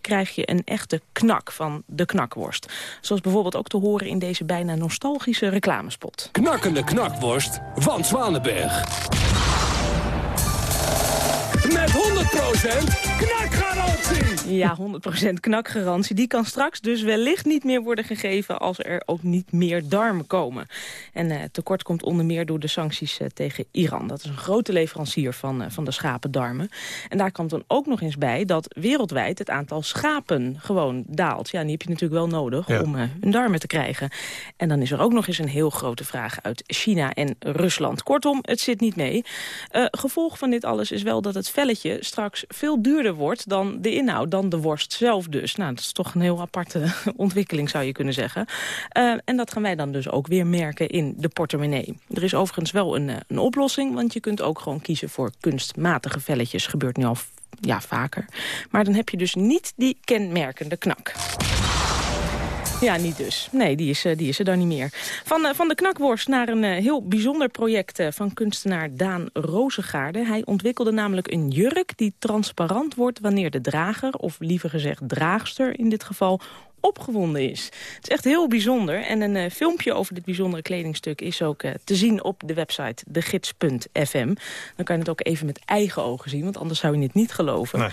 krijg je een echte knak van de knakworst. Zoals bijvoorbeeld ook te horen in deze bijna nostalgische reclamespot. Knakkende knakworst van Zwanenberg. Met 100% knakgarantie. Ja, 100% knakgarantie. Die kan straks dus wellicht niet meer worden gegeven... als er ook niet meer darmen komen. En uh, tekort komt onder meer door de sancties uh, tegen Iran. Dat is een grote leverancier van, uh, van de schapendarmen. En daar komt dan ook nog eens bij dat wereldwijd het aantal schapen gewoon daalt. Ja, die heb je natuurlijk wel nodig ja. om hun darmen te krijgen. En dan is er ook nog eens een heel grote vraag uit China en Rusland. Kortom, het zit niet mee. gevolg van dit alles is wel dat het velletje straks veel duurder wordt dan de inhoud, dan de worst zelf dus. Nou, dat is toch een heel aparte ontwikkeling, zou je kunnen zeggen. Uh, en dat gaan wij dan dus ook weer merken in de portemonnee. Er is overigens wel een, een oplossing, want je kunt ook gewoon kiezen voor kunstmatige velletjes. Gebeurt nu al ja, vaker. Maar dan heb je dus niet die kenmerkende knak. Ja, niet dus. Nee, die is, eh, die is er dan niet meer. Van, uh, van de knakworst naar een uh, heel bijzonder project van kunstenaar Daan Rozengaarde. Hij ontwikkelde namelijk een jurk die transparant wordt wanneer de drager, of liever gezegd draagster in dit geval, opgewonden is. Het is echt heel bijzonder. En een uh, filmpje over dit bijzondere kledingstuk is ook uh, te zien op de website degids.fm. Dan kan je het ook even met eigen ogen zien, want anders zou je het niet geloven. Nee.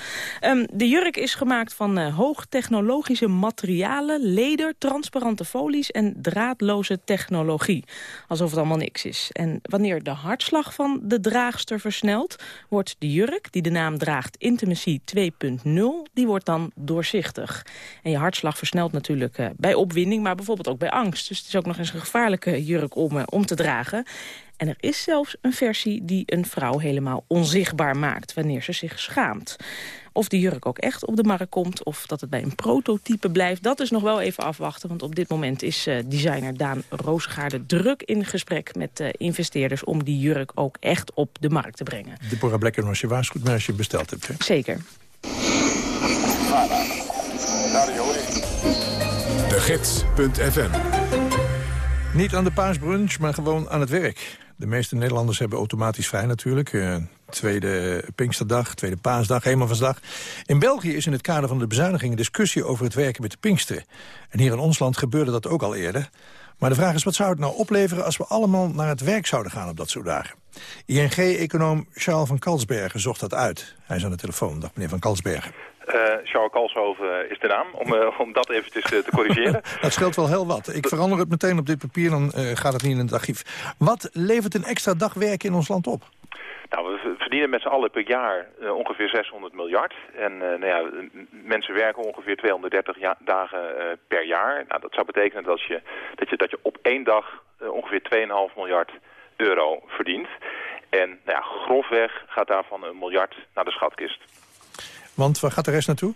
Um, de jurk is gemaakt van uh, hoogtechnologische materialen, leder, transparante folies en draadloze technologie. Alsof het allemaal niks is. En wanneer de hartslag van de draagster versnelt, wordt de jurk, die de naam draagt Intimacy 2.0, die wordt dan doorzichtig. En je hartslag versnelt natuurlijk uh, bij opwinding, maar bijvoorbeeld ook bij angst. Dus het is ook nog eens een gevaarlijke jurk om, uh, om te dragen. En er is zelfs een versie die een vrouw helemaal onzichtbaar maakt... wanneer ze zich schaamt. Of die jurk ook echt op de markt komt of dat het bij een prototype blijft... dat is nog wel even afwachten, want op dit moment is uh, designer Daan Roosgaarde druk in gesprek met uh, investeerders... om die jurk ook echt op de markt te brengen. Deborah Blekker, als je waarschuwt, maar als je besteld hebt. Hè? Zeker. Gids.fm Niet aan de paasbrunch, maar gewoon aan het werk. De meeste Nederlanders hebben automatisch vrij natuurlijk. Uh, tweede Pinksterdag, tweede Paasdag, Hemelvaartsdag. In België is in het kader van de bezuinigingen discussie over het werken met de Pinksteren. En hier in ons land gebeurde dat ook al eerder. Maar de vraag is, wat zou het nou opleveren als we allemaal naar het werk zouden gaan op dat soort dagen? ING-econoom Charles van Kalsbergen zocht dat uit. Hij is aan de telefoon. Dag meneer van Kalsbergen. Uh, Charles Kalshoven is de naam, om, uh, om dat eventjes uh, te corrigeren. dat scheelt wel heel wat. Ik verander het meteen op dit papier, dan gaat het niet in het archief. Wat levert een extra dag werken in ons land op? Nou, we verdienen met z'n allen per jaar ongeveer 600 miljard. En nou ja, mensen werken ongeveer 230 ja dagen per jaar. Nou, dat zou betekenen dat je, dat je, dat je op één dag ongeveer 2,5 miljard euro verdient. En nou ja, grofweg gaat daarvan een miljard naar de schatkist. Want waar gaat de rest naartoe?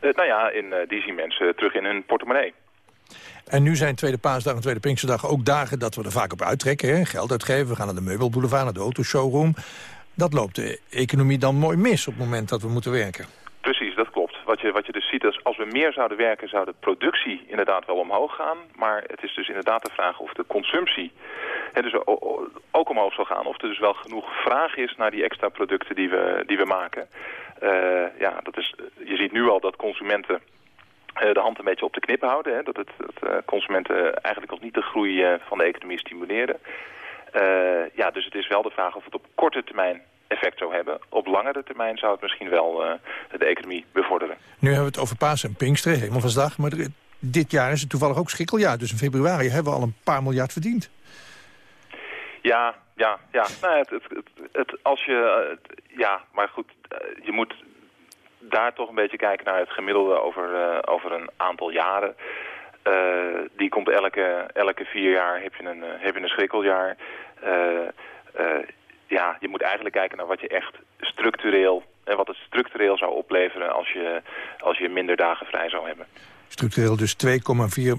Uh, nou ja, in, uh, die zien mensen terug in hun portemonnee. En nu zijn Tweede Paasdag en Tweede Pinksterdag ook dagen dat we er vaak op uittrekken. Hè? Geld uitgeven, we gaan naar de meubelboulevard, naar de autoshowroom. Dat loopt de economie dan mooi mis op het moment dat we moeten werken. Precies, dat klopt. Wat je, wat je dus ziet is als we meer zouden werken zou de productie inderdaad wel omhoog gaan. Maar het is dus inderdaad de vraag of de consumptie hè, dus ook omhoog zal gaan. Of er dus wel genoeg vraag is naar die extra producten die we, die we maken. Uh, ja, dat is, je ziet nu al dat consumenten uh, de hand een beetje op de knip houden. Hè, dat, het, dat consumenten eigenlijk nog niet de groei van de economie stimuleren. ja, dus het is wel de vraag of het op korte termijn effect zou hebben. Op langere termijn zou het misschien wel uh, de economie bevorderen. Nu hebben we het over Paas en Pinksteren, helemaal vandaag. Maar er, dit jaar is het toevallig ook schrikkeljaar. Dus in februari hebben we al een paar miljard verdiend. Ja, ja, ja. Nou, het, het, het, als je, uh, ja, maar goed, uh, je moet daar toch een beetje kijken naar het gemiddelde over, over een aantal jaren. die komt elke, elke vier jaar, heb je een, heb je een schrikkeljaar ja, je moet eigenlijk kijken naar wat je echt structureel en wat het structureel zou opleveren als je, als je minder dagen vrij zou hebben. Structureel dus 2,4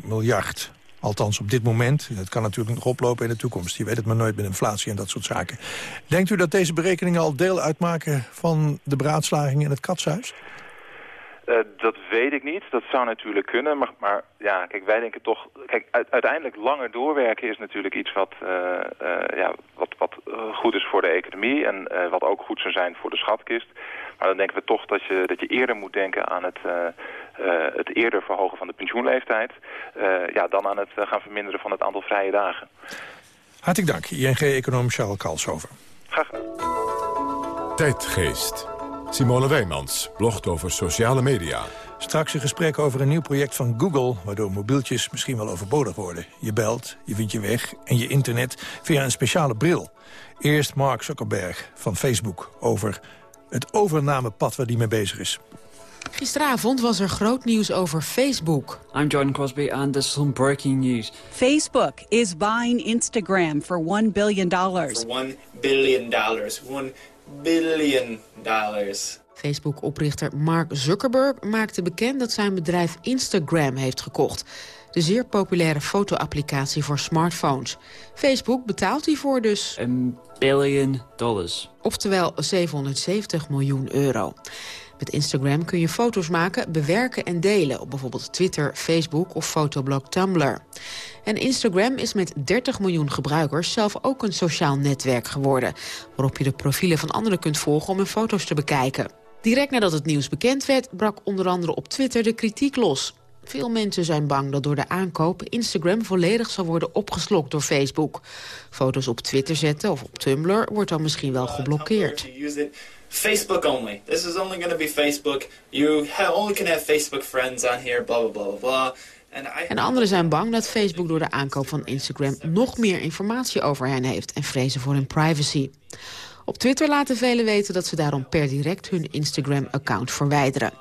miljard. Althans op dit moment. Het kan natuurlijk nog oplopen in de toekomst. Je weet het maar nooit met inflatie en dat soort zaken. Denkt u dat deze berekeningen al deel uitmaken van de beraadslaging in het katshuis? Uh, dat weet ik niet. Dat zou natuurlijk kunnen. Maar, maar ja, kijk, wij denken toch... Kijk, uiteindelijk langer doorwerken is natuurlijk iets wat, uh, uh, ja, wat, wat goed is voor de economie. En wat ook goed zou zijn voor de schatkist. Maar dan denken we toch dat je, dat je eerder moet denken aan het, het eerder verhogen van de pensioenleeftijd. ja, dan aan het gaan verminderen van het aantal vrije dagen. Hartelijk dank. ING-econoom Charles Kalshover. Graag gedaan. Tijdgeest. Simone Wijmans blogt over sociale media. Straks een gesprek over een nieuw project van Google... waardoor mobieltjes misschien wel overbodig worden. Je belt, je vindt je weg en je internet via een speciale bril. Eerst Mark Zuckerberg van Facebook over het overnamepad waar die mee bezig is. Gisteravond was er groot nieuws over Facebook. I'm Jordan Crosby and there's some breaking news. Facebook is buying Instagram for 1 billion dollars. For 1 billion dollars. 1 billion dollars. Facebook-oprichter Mark Zuckerberg maakte bekend dat zijn bedrijf Instagram heeft gekocht. De zeer populaire fotoapplicatie voor smartphones. Facebook betaalt hiervoor dus... Een billion dollars. Oftewel 770 miljoen euro. Met Instagram kun je foto's maken, bewerken en delen... op bijvoorbeeld Twitter, Facebook of fotoblog Tumblr. En Instagram is met 30 miljoen gebruikers zelf ook een sociaal netwerk geworden... waarop je de profielen van anderen kunt volgen om hun foto's te bekijken. Direct nadat het nieuws bekend werd, brak onder andere op Twitter de kritiek los. Veel mensen zijn bang dat door de aankoop Instagram volledig zal worden opgeslokt door Facebook. Foto's op Twitter zetten of op Tumblr wordt dan misschien wel geblokkeerd. Facebook only. This is only going to be Facebook. You only can have Facebook friends on here, blah, blah, blah, blah. En anderen zijn bang dat Facebook door de aankoop van Instagram nog meer informatie over hen heeft en vrezen voor hun privacy. Op Twitter laten velen weten dat ze daarom per direct hun Instagram-account verwijderen.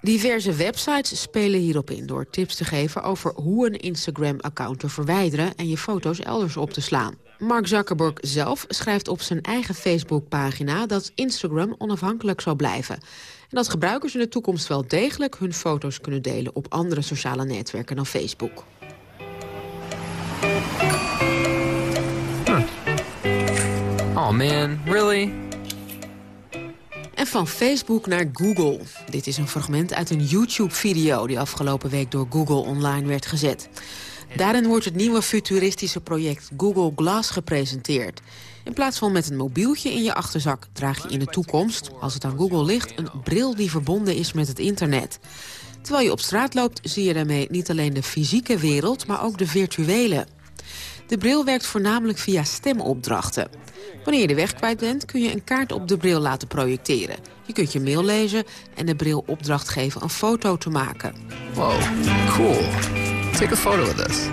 Diverse websites spelen hierop in door tips te geven over hoe een Instagram-account te verwijderen en je foto's elders op te slaan. Mark Zuckerberg zelf schrijft op zijn eigen Facebook-pagina dat Instagram onafhankelijk zal blijven. En dat gebruikers in de toekomst wel degelijk hun foto's kunnen delen op andere sociale netwerken dan Facebook. Oh man, really? En van Facebook naar Google. Dit is een fragment uit een YouTube-video... die afgelopen week door Google online werd gezet. Daarin wordt het nieuwe futuristische project Google Glass gepresenteerd. In plaats van met een mobieltje in je achterzak draag je in de toekomst, als het aan Google ligt, een bril die verbonden is met het internet. Terwijl je op straat loopt zie je daarmee niet alleen de fysieke wereld, maar ook de virtuele. De bril werkt voornamelijk via stemopdrachten. Wanneer je de weg kwijt bent, kun je een kaart op de bril laten projecteren. Je kunt je mail lezen en de bril opdracht geven een foto te maken. Wow, cool. Take a photo of this.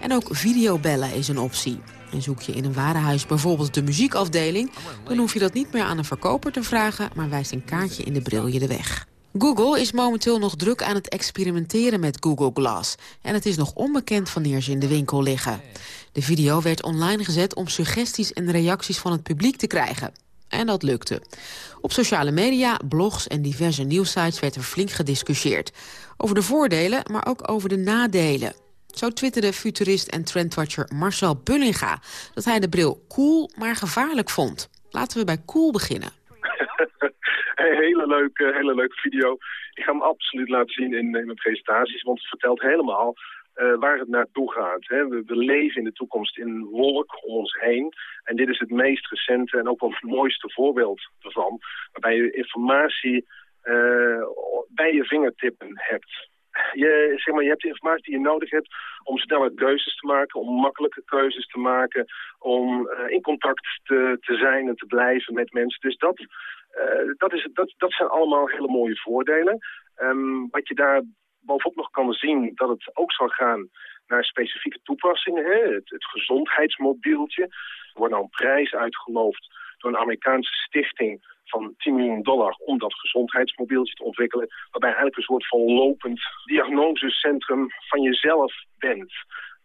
En ook videobellen is een optie. En zoek je in een warenhuis bijvoorbeeld de muziekafdeling... dan hoef je dat niet meer aan een verkoper te vragen... maar wijst een kaartje in de bril je de weg. Google is momenteel nog druk aan het experimenteren met Google Glass. En het is nog onbekend wanneer ze in de winkel liggen. De video werd online gezet om suggesties en reacties van het publiek te krijgen. En dat lukte. Op sociale media, blogs en diverse nieuwsites werd er flink gediscussieerd. Over de voordelen, maar ook over de nadelen. Zo twitterde futurist en trendwatcher Marcel Bullinga... dat hij de bril cool, maar gevaarlijk vond. Laten we bij cool beginnen. hele leuke, hele leuke video. Ik ga hem absoluut laten zien in, in mijn presentaties, want het vertelt helemaal uh, waar het naartoe gaat. Hè. We, leven in de toekomst in een wolk om ons heen. En dit is het meest recente en ook wel het mooiste voorbeeld ervan. Waarbij je informatie uh, bij je vingertippen hebt. Je, zeg maar, je hebt de informatie die je nodig hebt om snelle keuzes te maken, om makkelijke keuzes te maken, om uh, in contact te, te zijn en te blijven met mensen. Dus dat, dat, is, dat, dat zijn allemaal hele mooie voordelen. Um, wat je daar bovenop nog kan zien, dat het ook zal gaan naar specifieke toepassingen. Hè? Het, gezondheidsmobieltje. Er wordt nou een prijs uitgeloofd door een Amerikaanse stichting van 10 miljoen dollar om dat gezondheidsmobieltje te ontwikkelen. Waarbij eigenlijk een soort van lopend diagnosecentrum van jezelf bent.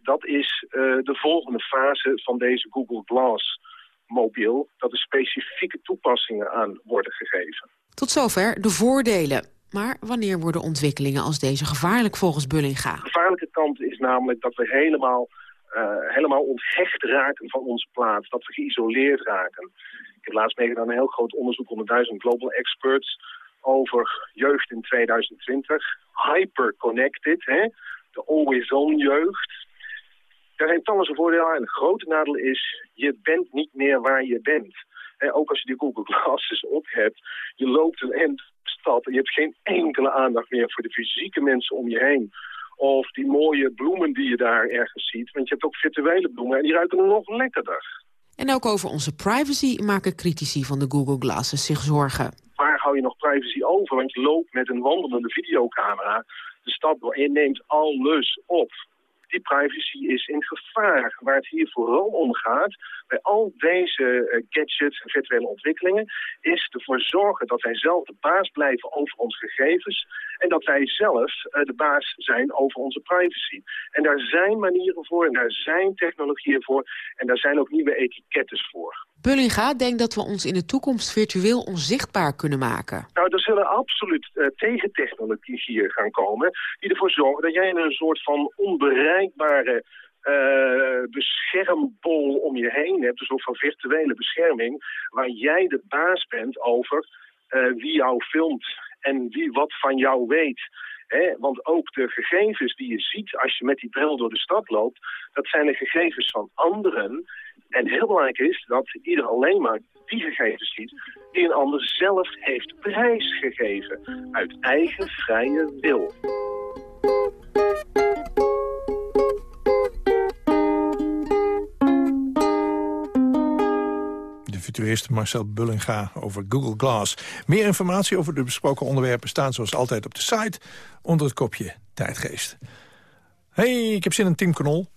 Dat is uh, de volgende fase van deze Google Glass mobiel. Dat er specifieke toepassingen aan worden gegeven. Tot zover de voordelen. Maar wanneer worden ontwikkelingen als deze gevaarlijk volgens Bullinga? De gevaarlijke kant is namelijk dat we helemaal, uh, helemaal onthecht raken van onze plaats. Dat we geïsoleerd raken. Ik heb laatst meegedaan een heel groot onderzoek onder duizend global experts over jeugd in 2020. Hyper-connected, de always-on jeugd. Daar zijn talloze voordelen aan. Het grote nadeel is, je bent niet meer waar je bent. ook als je die Google Glasses op hebt, je loopt een end stad en je hebt geen enkele aandacht meer voor de fysieke mensen om je heen. Of die mooie bloemen die je daar ergens ziet. Want je hebt ook virtuele bloemen en die ruiken nog lekkerder. En ook over onze privacy maken critici van de Google Glasses zich zorgen. Waar hou je nog privacy over? Want je loopt met een wandelende videocamera de stad door en je neemt alles op die privacy is in gevaar. Waar het hier vooral om gaat, bij al deze uh, gadgets en virtuele ontwikkelingen, is ervoor zorgen dat wij zelf de baas blijven over onze gegevens en dat wij zelf uh, de baas zijn over onze privacy. En daar zijn manieren voor en daar zijn technologieën voor en daar zijn ook nieuwe etikettes voor. Bullinga denkt dat we ons in de toekomst virtueel onzichtbaar kunnen maken. Nou, er zullen absoluut uh, tegentechnologieën gaan komen... die ervoor zorgen dat jij een soort van onbereikbare uh, beschermbol om je heen hebt. Een soort van virtuele bescherming... waar jij de baas bent over uh, wie jou filmt en wie wat van jou weet... Want ook de gegevens die je ziet als je met die bril door de stad loopt... dat zijn de gegevens van anderen. En heel belangrijk is dat ieder alleen maar die gegevens ziet... die een ander zelf heeft prijsgegeven. Uit eigen vrije wil. Futurist Marcel Bullinga over Google Glass. Meer informatie over de besproken onderwerpen staan zoals altijd op de site... onder het kopje Tijdgeest. Hey, ik heb zin in Tim Knol.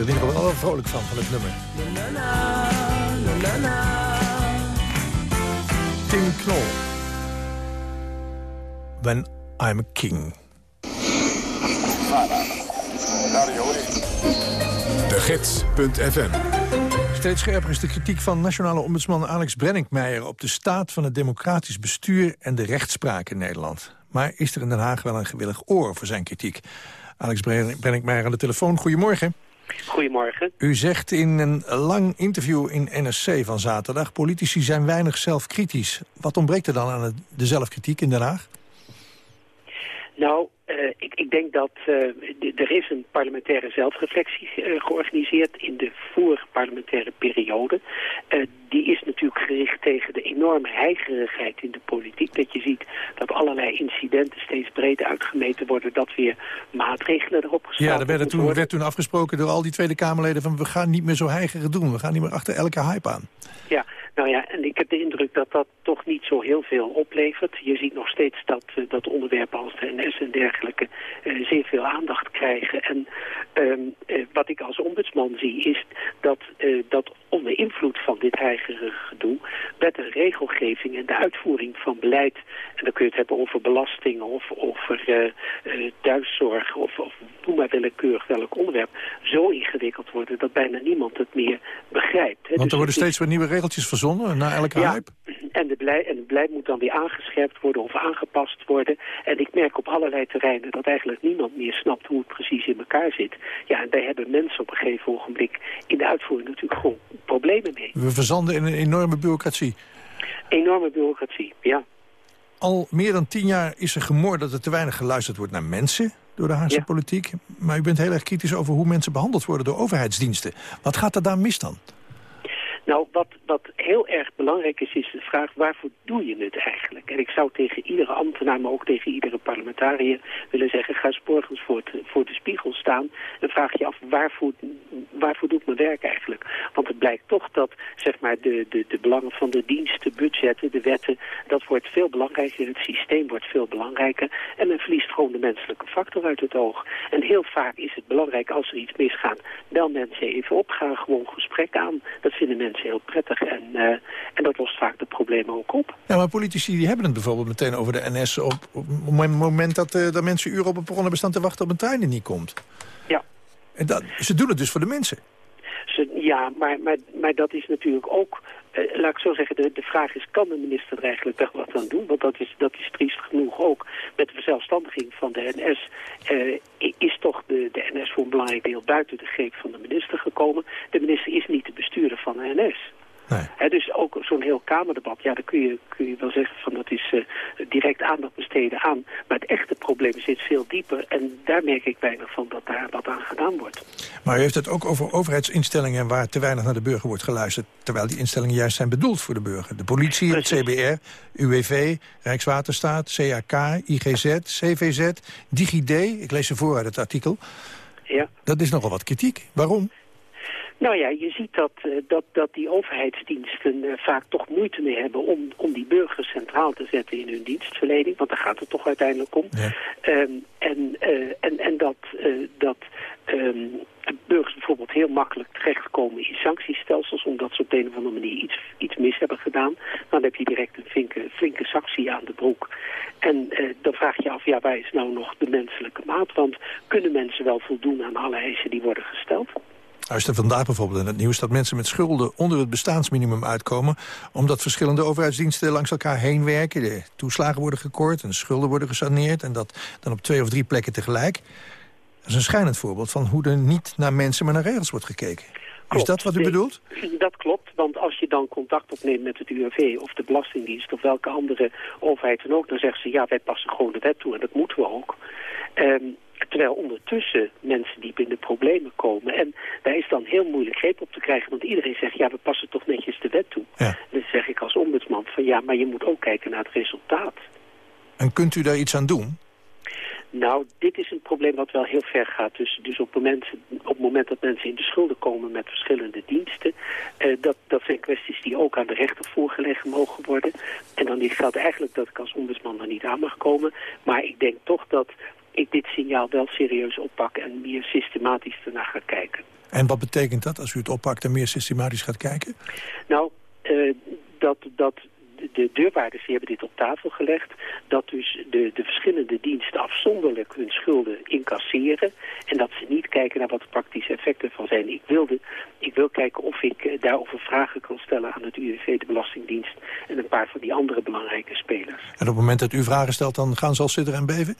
In ieder geval wel vrolijk van, van het nummer. Tim Knol. When I'm a King. De Gids.fm Steeds scherper is de kritiek van nationale ombudsman Alex Brenninkmeijer... op de staat van het democratisch bestuur en de rechtspraak in Nederland. Maar is er in Den Haag wel een gewillig oor voor zijn kritiek? Alex Brenninkmeijer aan de telefoon, goedemorgen. Goedemorgen. U zegt in een lang interview in NSC van zaterdag... politici zijn weinig zelfkritisch. Wat ontbreekt er dan aan de zelfkritiek in Den Haag? Nou, eh, ik, ik denk dat eh, er is een parlementaire zelfreflectie eh, georganiseerd in de voor-parlementaire periode. Die is natuurlijk gericht tegen de enorme heigerigheid in de politiek. Dat je ziet dat allerlei incidenten steeds breder uitgemeten worden. Dat weer maatregelen erop gesteld Ja, er moeten toen, werd toen afgesproken door al die Tweede Kamerleden... van we gaan niet meer zo heigerig doen. We gaan niet meer achter elke hype aan. Ja, nou ja, en ik heb de indruk dat dat toch niet zo heel veel oplevert. Je ziet nog steeds dat, eh, dat onderwerpen als de NS en dergelijke eh, zeer veel aandacht krijgen. En ehm, eh, wat ik als ombudsman zie is dat, eh, dat onder invloed van dit heigerige gedoe... wet en regelgeving en de uitvoering van beleid... en dan kun je het hebben over belastingen of over eh, eh, thuiszorg... Of, of noem maar willekeurig welk onderwerp... zo ingewikkeld worden dat bijna niemand het meer begrijpt. hè. Want Dus er worden het is- steeds weer nieuwe regeltjes verzonnen na elke ja, hype. En de beleid, en het beleid moet dan weer aangescherpt worden of aangepast worden. En ik merk op allerlei terreinen dat eigenlijk niemand meer snapt hoe het precies in elkaar zit. Ja, en daar hebben mensen op een gegeven ogenblik in de uitvoering natuurlijk gewoon problemen mee. We verzanden in een enorme bureaucratie. Enorme bureaucratie, ja. Al meer dan tien jaar is er gemoord dat er te weinig geluisterd wordt naar mensen door de Haagse politiek. Maar u bent heel erg kritisch over hoe mensen behandeld worden door overheidsdiensten. Wat gaat er daar mis dan? Nou, wat, wat heel erg belangrijk is, is de vraag waarvoor doe je het eigenlijk? En ik zou tegen iedere ambtenaar, maar ook tegen iedere parlementariër willen zeggen... ga eens voor, voor de spiegel staan en vraag je af waarvoor, waarvoor doet mijn werk eigenlijk? Want het blijkt toch dat zeg maar, de, de, de belangen van de diensten, budgetten, de wetten... dat wordt veel belangrijker, het systeem wordt veel belangrijker... en men verliest gewoon de menselijke factor uit het oog. En heel vaak is het belangrijk als er iets misgaat... bel mensen even op, gewoon gesprek aan. Dat vinden mensen heel prettig. En, uh, en dat lost vaak de problemen ook op. Ja, maar politici die hebben het bijvoorbeeld meteen over de NS... op, op het moment dat, uh, dat mensen uren op een perron hebben staan te wachten op een trein die niet komt. Ja. En dat, ze doen het dus voor de mensen. Ja, maar, maar, maar dat is natuurlijk ook... Uh, laat ik zo zeggen, de, de vraag is, kan de minister er eigenlijk wel wat aan doen? Want dat is, dat is triest genoeg ook. Met de verzelfstandiging van de NS uh, is toch de, de NS voor een belangrijk deel buiten de greep van de minister gekomen. De minister is niet de bestuurder van de NS. Nee. He, dus ook zo'n heel Kamerdebat, ja, daar kun je, kun je wel zeggen van dat is uh, direct aandacht besteden aan. Maar het echte probleem zit veel dieper en daar merk ik weinig van dat daar wat aan gedaan wordt. Maar u heeft het ook over overheidsinstellingen waar te weinig naar de burger wordt geluisterd. Terwijl die instellingen juist zijn bedoeld voor de burger. De politie, het CBR, UWV, Rijkswaterstaat, CAK, IGZ, CVZ, DigiD. Ik lees ze voor uit het artikel. Ja. Dat is nogal wat kritiek. Waarom? Nou ja, je ziet dat, uh, dat, dat die overheidsdiensten uh, vaak toch moeite mee hebben om, om die burgers centraal te zetten in hun dienstverlening. Want daar gaat het toch uiteindelijk om. Ja. Um, en, uh, en, en dat, dat um, burgers bijvoorbeeld heel makkelijk terechtkomen in sanctiestelsels... omdat ze op de een of andere manier iets, iets mis hebben gedaan. Dan heb je direct een flinke, flinke sanctie aan de broek. En dan vraag je af, ja, waar is nou nog de menselijke maat? Want kunnen mensen wel voldoen aan alle eisen die worden gesteld? Nou is er vandaag bijvoorbeeld in het nieuws dat mensen met schulden onder het bestaansminimum uitkomen... omdat verschillende overheidsdiensten langs elkaar heen werken. De toeslagen worden gekort en schulden worden gesaneerd... en dat dan op twee of drie plekken tegelijk. Dat is een schijnend voorbeeld van hoe er niet naar mensen, maar naar regels wordt gekeken. Klopt. Is dat wat u bedoelt? Dat klopt, want als je dan contact opneemt met het UWV of de Belastingdienst... of welke andere overheid dan ook, dan zeggen ze... ja, wij passen gewoon de wet toe en dat moeten we ook. Um, Terwijl ondertussen mensen diep in de problemen komen. En daar is dan heel moeilijk greep op te krijgen. Want iedereen zegt, ja, we passen toch netjes de wet toe. Ja. Dan zeg ik als ombudsman van, ja, maar je moet ook kijken naar het resultaat. En kunt u daar iets aan doen? Nou, dit is een probleem wat wel heel ver gaat. Dus, dus op, het moment, op het moment dat mensen in de schulden komen met verschillende diensten... Uh, dat, dat zijn kwesties die ook aan de rechter voorgelegd mogen worden. En dan geldt eigenlijk dat ik als ombudsman er niet aan mag komen. Maar ik denk toch dat ik dit signaal wel serieus oppak en meer systematisch ernaar ga kijken. En wat betekent dat als u het oppakt en meer systematisch gaat kijken? Nou, uh, dat, dat de deurwaarders die hebben dit op tafel gelegd... dat dus de, de verschillende diensten afzonderlijk hun schulden incasseren... en dat ze niet kijken naar wat de praktische effecten van zijn. Ik, wilde, ik wil kijken of ik uh, daarover vragen kan stellen aan het UWV, de Belastingdienst... en een paar van die andere belangrijke spelers. En op het moment dat u vragen stelt, dan gaan ze al zitten en beven?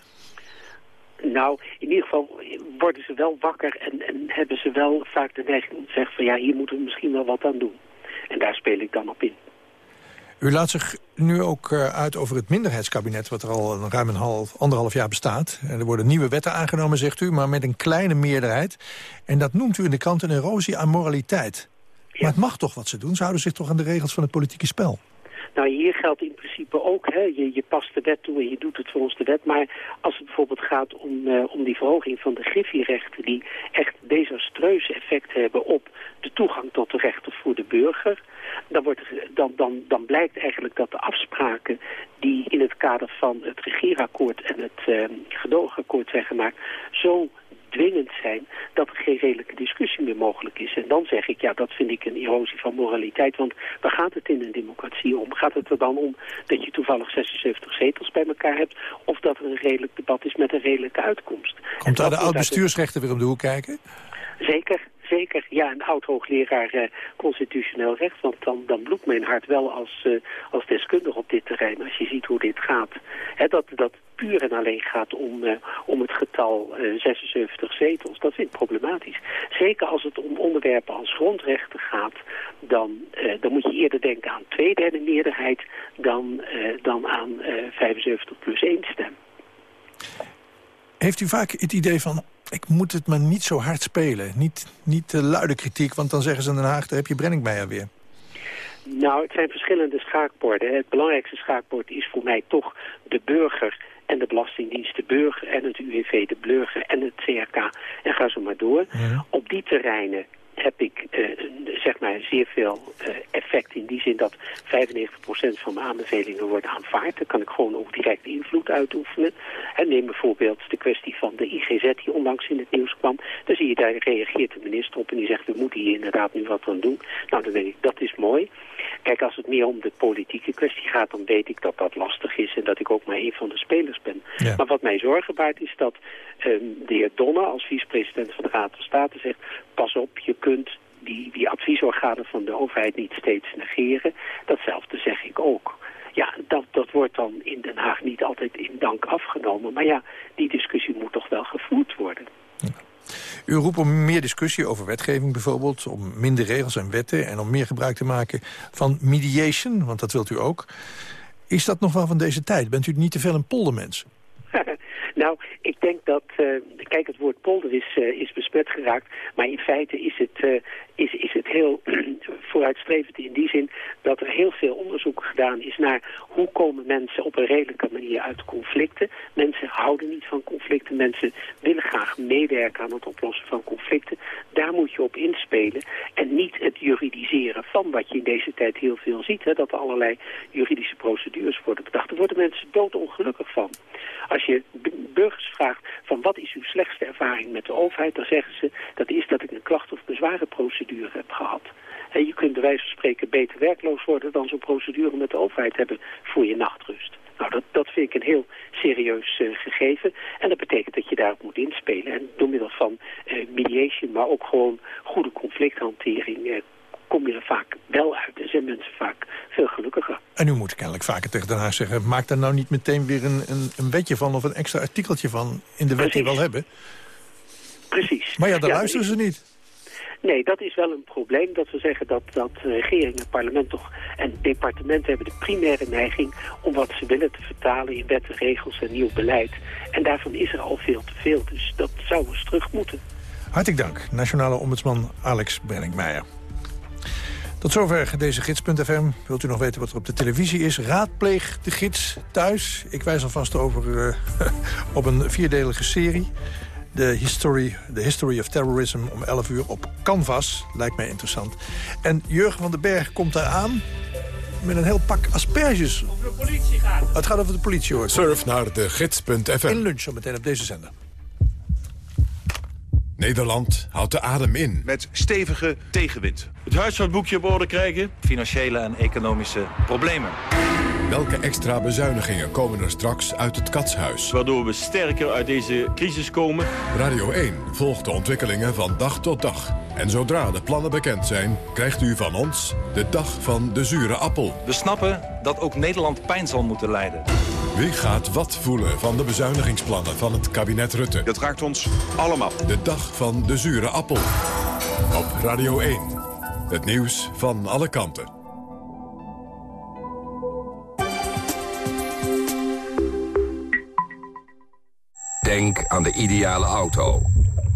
Nou, in ieder geval worden ze wel wakker en, en hebben ze wel vaak de neiging om te zeggen van ja, hier moeten we misschien wel wat aan doen. En daar speel ik dan op in. U laat zich nu ook uh, uit over het minderheidskabinet... wat er al een ruim een half, anderhalf jaar bestaat. En er worden nieuwe wetten aangenomen, zegt u, maar met een kleine meerderheid. En dat noemt u in de krant een erosie aan moraliteit. Ja. Maar het mag toch wat ze doen? Ze houden zich toch aan de regels van het politieke spel? Nou, hier geldt in principe ook, hè, je, je past de wet toe en je doet het volgens de wet. Maar als het bijvoorbeeld gaat om, uh, om die verhoging van de griffierechten... die echt desastreuze effecten hebben op de toegang tot de rechten voor de burger... Dan, wordt, dan, dan, dan blijkt eigenlijk dat de afspraken die in het kader van het regeerakkoord en het uh, gedoogakkoord zijn gemaakt... zo dwingend zijn dat er geen redelijke discussie meer mogelijk is. En dan zeg ik, ja, dat vind ik een erosie van moraliteit. Want waar gaat het in een democratie om? Gaat het er dan om dat je toevallig 76 zetels bij elkaar hebt... of dat er een redelijk debat is met een redelijke uitkomst? Komt daar de oud-bestuursrechter weer om de hoek kijken? Zeker, Zeker, ja, een oud-hoogleraar eh, constitutioneel recht. Want dan, dan bloedt mijn hart wel als, eh, als deskundige op dit terrein. Als je ziet hoe dit gaat. Dat, dat puur en alleen gaat om, eh, om het getal eh, 76 zetels. Dat vind ik problematisch. Zeker als het om onderwerpen als grondrechten gaat. Dan, dan moet je eerder denken aan tweederde meerderheid dan, dan aan eh, 75 plus 1 stem. Heeft u vaak het idee van, ik moet het maar niet zo hard spelen. Niet, niet te luide kritiek, want dan zeggen ze in Den Haag... daar heb je Brenningmeijer weer. Nou, het zijn verschillende schaakborden. Het belangrijkste schaakbord is voor mij toch de burger en de Belastingdienst, de burger en het UWV, de burger en het CRK. En ga zo maar door. Op die terreinen heb ik eh, zeg maar zeer veel eh, effect in die zin dat 95% van mijn aanbevelingen worden aanvaard. Dan kan ik gewoon ook direct invloed uitoefenen. En neem bijvoorbeeld de kwestie van de IGZ die onlangs in het nieuws kwam. Dan zie je daar reageert de minister op en die zegt we moeten hier inderdaad nu wat aan doen. Nou dan denk ik dat is mooi. Kijk als het meer om de politieke kwestie gaat dan weet ik dat dat lastig is en dat ik ook maar een van de spelers ben. Maar wat mij zorgen baart is dat ehm, de heer Donner als vicepresident van de Raad van State zegt pas op je kunt die, die adviesorganen van de overheid niet steeds negeren. Datzelfde zeg ik ook. Ja, dat, dat wordt dan in Den Haag niet altijd in dank afgenomen. Maar ja, die discussie moet toch wel gevoerd worden. U roept om meer discussie over wetgeving bijvoorbeeld... om minder regels en wetten en om meer gebruik te maken van mediation, want dat wilt u ook. Is dat nog wel van deze tijd? Bent u niet te veel een poldermens? nou, ik denk dat... eh, kijk, het woord polder is, eh, is besmet geraakt. Maar in feite is het, eh, is, is het heel vooruitstrevend in die zin... dat er heel veel onderzoek gedaan is naar... hoe komen mensen op een redelijke manier uit conflicten. Mensen houden niet van conflicten. Mensen willen graag meewerken aan het oplossen van conflicten. Daar moet je op inspelen. En niet het juridiseren van wat je in deze tijd heel veel ziet. Hè, dat er allerlei juridische procedures worden bedacht. Daar worden mensen doodongelukkig van. Als je burgers vraagt van wat is uw slechtste ervaring met de overheid... dan zeggen ze dat is dat ik een klacht- of bezwarenprocedure heb gehad. En je kunt bij wijze van spreken beter werkloos worden... dan zo'n procedure met de overheid hebben voor je nachtrust. Nou, dat, dat vind ik een heel serieus eh, gegeven. En dat betekent dat je daarop moet inspelen. En door middel van eh, mediation, maar ook gewoon goede conflicthantering... eh, kom je er vaak wel uit. En zijn mensen vaak veel gelukkiger. En u moet kennelijk vaker tegen Den Haag zeggen... maak daar nou niet meteen weer een, een, een wetje van of een extra artikeltje van... in de wet die we wel hebben. Precies. Maar ja, daar Ja, luisteren ze niet. Nee, dat is wel een probleem. Dat we zeggen dat, dat regering en parlement toch en departementen hebben de primaire neiging om wat ze willen te vertalen in wetten, regels en nieuw beleid. En daarvan is er al veel te veel. Dus dat zou eens terug moeten. Hartelijk dank, Nationale Ombudsman Alex Brenningmeijer. Tot zover deze gids.fm. Wilt u nog weten wat er op de televisie is? Raadpleeg de gids thuis. Ik wijs alvast over eh, op een vierdelige serie. De history, the history of Terrorism om 11 uur op Canvas. Lijkt mij interessant. En Jurgen van den Berg komt daar aan met een heel pak asperges. Over de politie gaat. Het gaat over de politie, hoor. Surf naar de gids.fm. In lunch zo meteen op deze zender. Nederland houdt de adem in. Met stevige tegenwind. Het huishoudboekje op orde krijgen. Financiële en economische problemen. Welke extra bezuinigingen komen er straks uit het katshuis? Waardoor we sterker uit deze crisis komen. Radio 1 volgt de ontwikkelingen van dag tot dag. En zodra de plannen bekend zijn, krijgt u van ons de dag van de zure appel. We snappen dat ook Nederland pijn zal moeten lijden. Wie gaat wat voelen van de bezuinigingsplannen van het kabinet Rutte? Dat raakt ons allemaal. De dag van de zure appel. Op Radio 1. Het nieuws van alle kanten. Denk aan de ideale auto.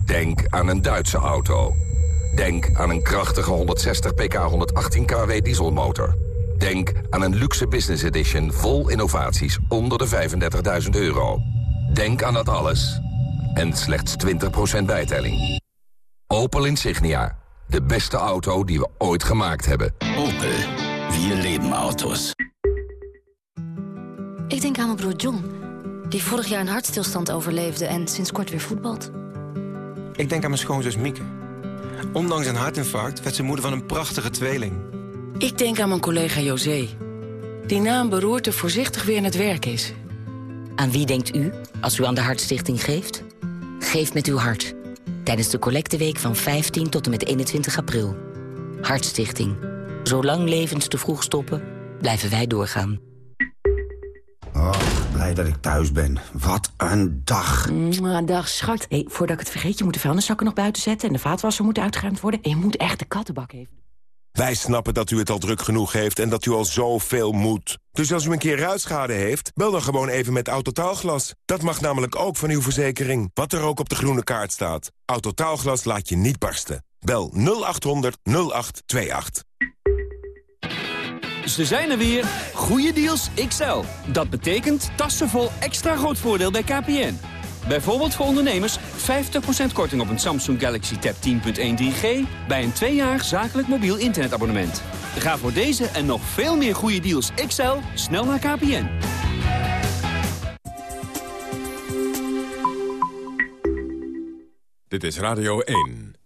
Denk aan een Duitse auto. Denk aan een krachtige 160 pk 118 kW dieselmotor. Denk aan een luxe business edition vol innovaties onder de 35.000 euro. Denk aan dat alles. En slechts 20% bijtelling. Opel Insignia. De beste auto die we ooit gemaakt hebben. Opel. Wir leben Autos. Ik denk aan mijn broer John, die vorig jaar een hartstilstand overleefde en sinds kort weer voetbalt. Ik denk aan mijn schoonzus Mieke. Ondanks een hartinfarct werd ze moeder van een prachtige tweeling. Ik denk aan mijn collega José, die na een beroerte voorzichtig weer in het werk is. Aan wie denkt u als u aan de Hartstichting geeft? Geef met uw hart. Tijdens de collecteweek van 15 tot en met 21 april. Hartstichting. Zolang levens te vroeg stoppen, blijven wij doorgaan. Oh, blij dat ik thuis ben. Wat een dag. Mm, dag, schat. Hey, voordat ik het vergeet, je moet de vuilniszakken nog buiten zetten... en de vaatwasser moet uitgeruimd worden. En je moet echt de kattenbak even... Wij snappen dat u het al druk genoeg heeft en dat u al zoveel moet. Dus als u een keer ruitschade heeft, bel dan gewoon even met Autotaalglas. Dat mag namelijk ook van uw verzekering, wat er ook op de groene kaart staat. Autotaalglas laat je niet barsten. Bel 0800 0828. Ze zijn er weer. Goede deals XL. Dat betekent tassenvol extra groot voordeel bij KPN. Bijvoorbeeld voor ondernemers 50% korting op een Samsung Galaxy Tab 10.1 3G... bij een twee jaar zakelijk mobiel internetabonnement. Ga voor deze en nog veel meer goede deals XL snel naar KPN. Dit is Radio 1.